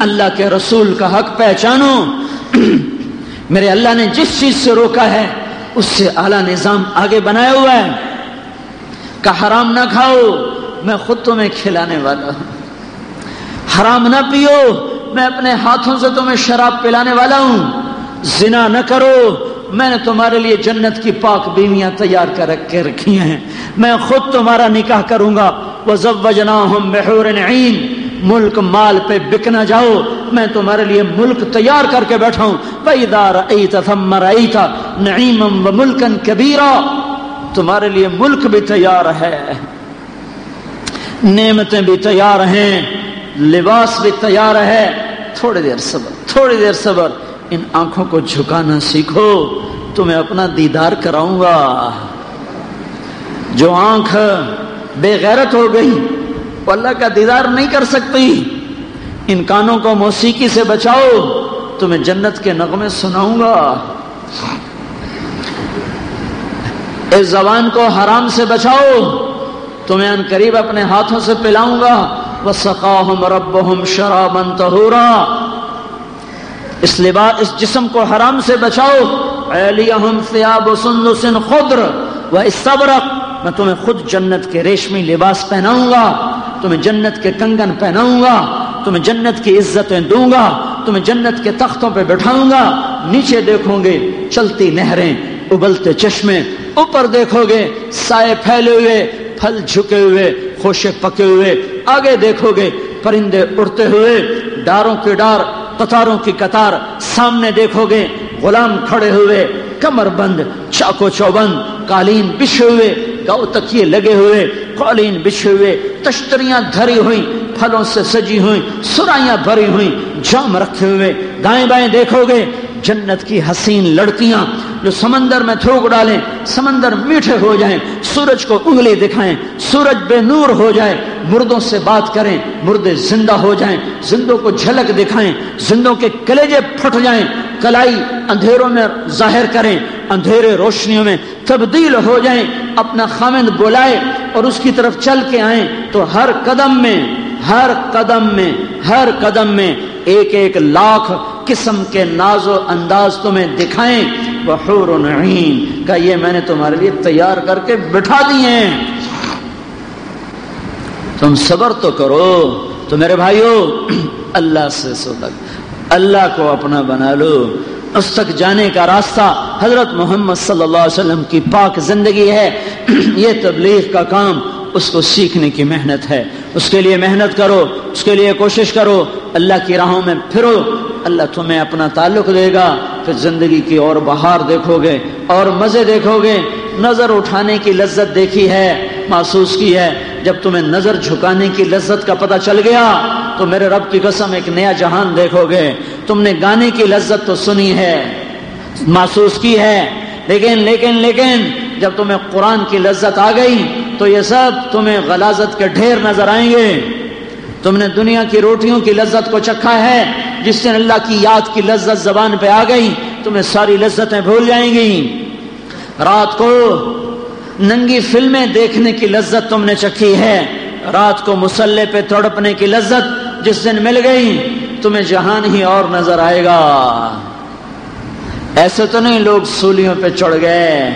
اللہ کے رسول کا حق پہچانو۔ میرے اللہ نے جس چیز سے روکا ہے، اس سے اعلیٰ نظام آگے بنایا ہوا ہے۔ کہ حرام نہ کھاؤ، میں خود تمہیں کھلانے والا ہوں۔ حرام نہ پیو، میں اپنے ہاتھوں سے تمہیں شراب پلانے والا ہوں۔ زنا نہ کرو میں نے تمہارے لیے جنت کی پاک بیویاں تیار کر رکھ کے رکھی ہیں۔ میں خود تمہارا نکاح کروں گا۔ وہ ملک مال پہ بک نہ جاؤ۔ میں تمہارے لیے ملک تیار کر کے بیٹھا ہوں۔ پیدار تھا نعیم و ملکن کبیرا تمہارے لیے ملک بھی تیار ہے۔ نعمتیں بھی تیار ہیں۔ لباس بھی تیار ہے۔ تھوڑی دیر صبر، تھوڑی دیر صبر۔ ان آنکھوں کو جھکانا سیکھو تمہیں اپنا دیدار کراؤں گا۔ جو آنکھ بے غیرت ہو گئی، وہ اللہ کا دیدار نہیں کر سکتی۔ ان کانوں کو موسیقی سے بچاؤ تمہیں جنت کے نغمے سناؤں گا۔ اس زبان کو حرام سے بچاؤ تمہیں ان قریب اپنے ہاتھوں سے پلاؤں گا۔ وہ سقاہم ربہم شرابن تہورا اس لباس، اس جسم کو حرام سے بچاؤ۔ ثیاب سندس خضر۔ و استبرق میں تمہیں خود جنت کے ریشمی لباس پہناؤں گا تمہیں جنت کے کنگن پہناؤں گا تمہیں جنت کی عزتیں دوں گا تمہیں جنت کے تختوں پہ بٹھاؤں گا نیچے دیکھو گے چلتی نہریں، ابلتے چشمے۔ اوپر دیکھو گے سائے پھیلے ہوئے، پھل جھکے ہوئے، خوشے پکے ہوئے۔ آگے دیکھو گے پرندے اڑتے ہوئے۔ ڈاروں کے ڈار قطاروں کی قطار سامنے دیکھو گے، غلام کھڑے ہوئے، کمر بند چاکو چوبند، قالین بچھے ہوئے گاؤ تکیے لگے ہوئے، قالین بچھے ہوئے، تشتریاں دھری ہوئی پھلوں سے سجی ہوئی سرائیاں بھری ہوئی جام رکھے ہوئے، دائیں بائیں دیکھو گے جنت کی حسین لڑکیاں جو سمندر میں تھوک ڈالیں، سمندر میٹھے ہو جائیں، سورج کو انگلی دکھائیں، سورج بے نور ہو جائے مردوں سے بات کریں مردے زندہ ہو جائیں، زندوں کو جھلک دکھائیں، زندوں کے کلیجے پھٹ جائیں، کلائی اندھیروں میں ظاہر کریں، اندھیرے روشنیوں میں تبدیل ہو جائیں، اپنا خامند بلائے اور اس کی طرف چل کے آئیں، تو ہر قدم میں، ہر قدم میں، ہر قدم میں ایک ایک لاکھ قسم کے ناز و انداز تمہیں دکھائیں۔ بحور نعیم کا یہ میں نے تمہارے لیے تیار کر کے بٹھا دیے تم صبر تو کرو۔ تو میرے بھائیو، اللہ سے سو اللہ کو اپنا بنا لو۔ اس تک جانے کا راستہ حضرت محمد صلی اللہ علیہ وسلم کی پاک زندگی ہے۔ یہ تبلیغ کا کام اس کو سیکھنے کی محنت ہے۔ اس کے لیے محنت کرو، اس کے لیے کوشش کرو۔ اللہ کی راہوں میں پھرو۔ اللہ تمہیں اپنا تعلق دے گا، پھر زندگی کی اور بہار دیکھو گے اور مزے دیکھو گے نظر اٹھانے کی لذت دیکھی ہے، محسوس کی ہے۔ جب تمہیں نظر جھکانے کی لذت کا پتہ چل گیا، تو میرے رب کی قسم ایک نیا جہان دیکھو گے تم نے گانے کی لذت تو سنی ہے، محسوس کی ہے۔ لیکن لیکن لیکن، جب تمہیں قرآن کی لذت آ گئی، تو یہ سب تمہیں غلازت کے ڈھیر نظر آئیں گے۔ تم نے دنیا کی روٹیوں کی لذت کو چکھا ہے، جس دن اللہ کی یاد کی لذت زبان پہ آ گئی، تمہیں ساری لذتیں بھول جائیں گی۔ رات کو ننگی فلمیں دیکھنے کی لذت تم نے چکھی ہے۔ رات کو مسلح پہ تڑپنے کی لذت جس دن مل گئی، تمہیں جہان ہی اور نظر آئے گا۔ ایسے تو نہیں لوگ سولیوں پہ چڑھ گئے،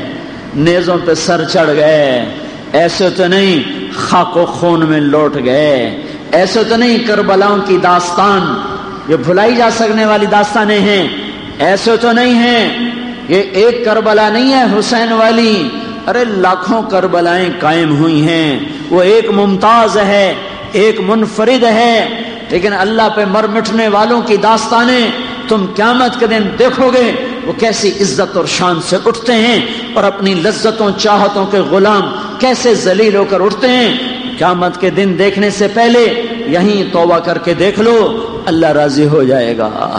نیزوں پہ سر چڑھ گئے۔ ایسے تو نہیں، خاک و خون میں لوٹ گئے۔ ایسے تو نہیں کربلاؤں کی داستان، یہ بھلائی جا سکنے والی داستانیں ہیں۔ ایسے تو نہیں ہیں۔ یہ ایک کربلا نہیں ہے حسین والی۔ ارے لاکھوں کربلائیں قائم ہوئی ہیں۔ وہ ایک ممتاز ہے، ایک منفرد ہے۔ لیکن اللہ پہ مر مٹنے والوں کی داستانیں تم قیامت کے دن دیکھو گے۔ وہ کیسی عزت اور شان سے اٹھتے ہیں اور اپنی لذتوں، چاہتوں کے غلام کیسے ذلیل ہو کر اٹھتے ہیں۔ قیامت کے دن دیکھنے سے پہلے یہیں توبہ کر کے دیکھ لو، اللہ راضی ہو جائے گا۔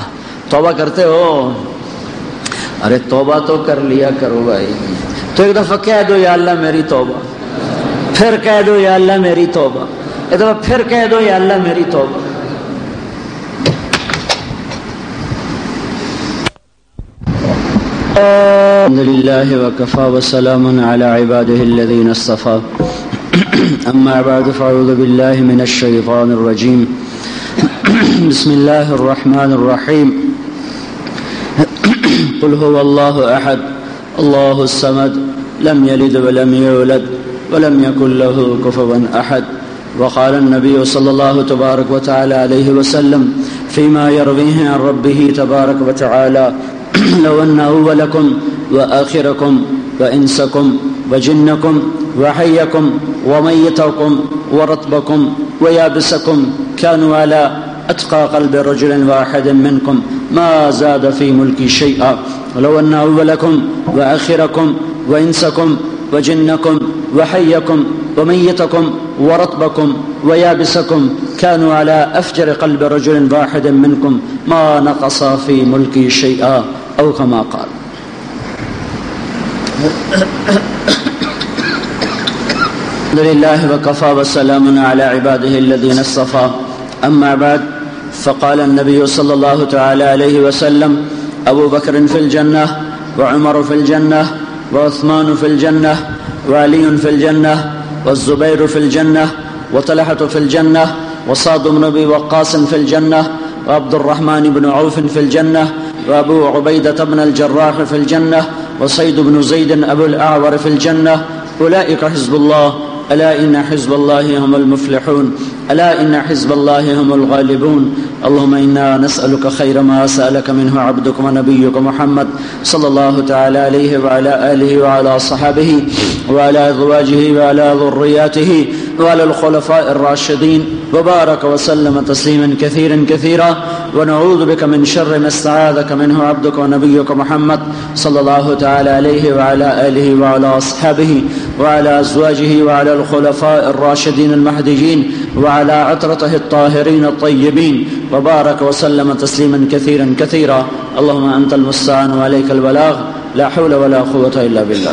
توبہ کرتے ہو۔ ارے توبہ تو کر لیا کرو بھائی۔ تو ایک دفعہ کہہ دو، یا اللہ میری توبہ۔ پھر کہہ دو، یا اللہ میری توبہ۔ ایک دفعہ پھر کہہ دو، یا اللہ میری توبہ۔ الحمد لله وكفى وسلام على عباده الذين اصطفى <coughs> أما بعد فأعوذ بالله من الشيطان الرجيم. <coughs> بسم الله الرحمن الرحيم. <coughs> قل هو الله أحد الله الصمد لم يلد ولم يولد ولم يكن له كفوا أحد. وقال النبي صلى الله تبارك وتعالى عليه وسلم فيما يرويه عن ربه تبارك وتعالى لو أن أولكم وآخركم وإنسكم وجنكم وحيكم وميتكم ورطبكم ويابسكم كانوا على أتقى قلب رجل واحد منكم ما زاد في ملكي شيئا ولو أن أولكم وآخركم وإنسكم وجنكم وحيكم وميتكم ورطبكم ويابسكم كانوا على أفجر قلب رجل واحد منكم ما نقص في ملكي شيئا أو كما قال. <coughs> الحمد لله وكفى وسلام على عباده الذين اصطفى. أما بعد فقال النبي صلى الله تعالى عليه وسلم أبو بكر في الجنة وعمر في الجنة وعثمان في الجنة وعلي في الجنة والزبير في الجنة وطلحة في الجنة وصاد بن أبي وقاص في الجنة وعبد الرحمن بن عوف في الجنة وأبو عبيدة بن الجراح في الجنة وصيد بن زيد أبو الأعور في الجنة. أولئك حزب الله. الا ان حزب الله هم المفلحون، الا ان حزب الله هم الغالبون۔ اللهم انا نسالك خير ما سالك منه عبدك ونبيك محمد صلى الله تعالى عليه وعلى اله وعلى صحابه وعلى ازواجه وعلى ذرياته وعلى الخلفاء الراشدين۔ وبارك وسلم تسليما كثيرا كثيرا ونعوذ بك من شر ما استعاذك منه عبدك ونبيك محمد صلى الله تعالى عليه وعلى آله وعلى أصحابه وعلى أزواجه وعلى الخلفاء الراشدين المهديين وعلى عطرته الطاهرين الطيبين وبارك وسلم تسليما كثيرا كثيرا. اللهم أنت المستعان وعليك البلاغ. لا حول ولا قوة إلا بالله.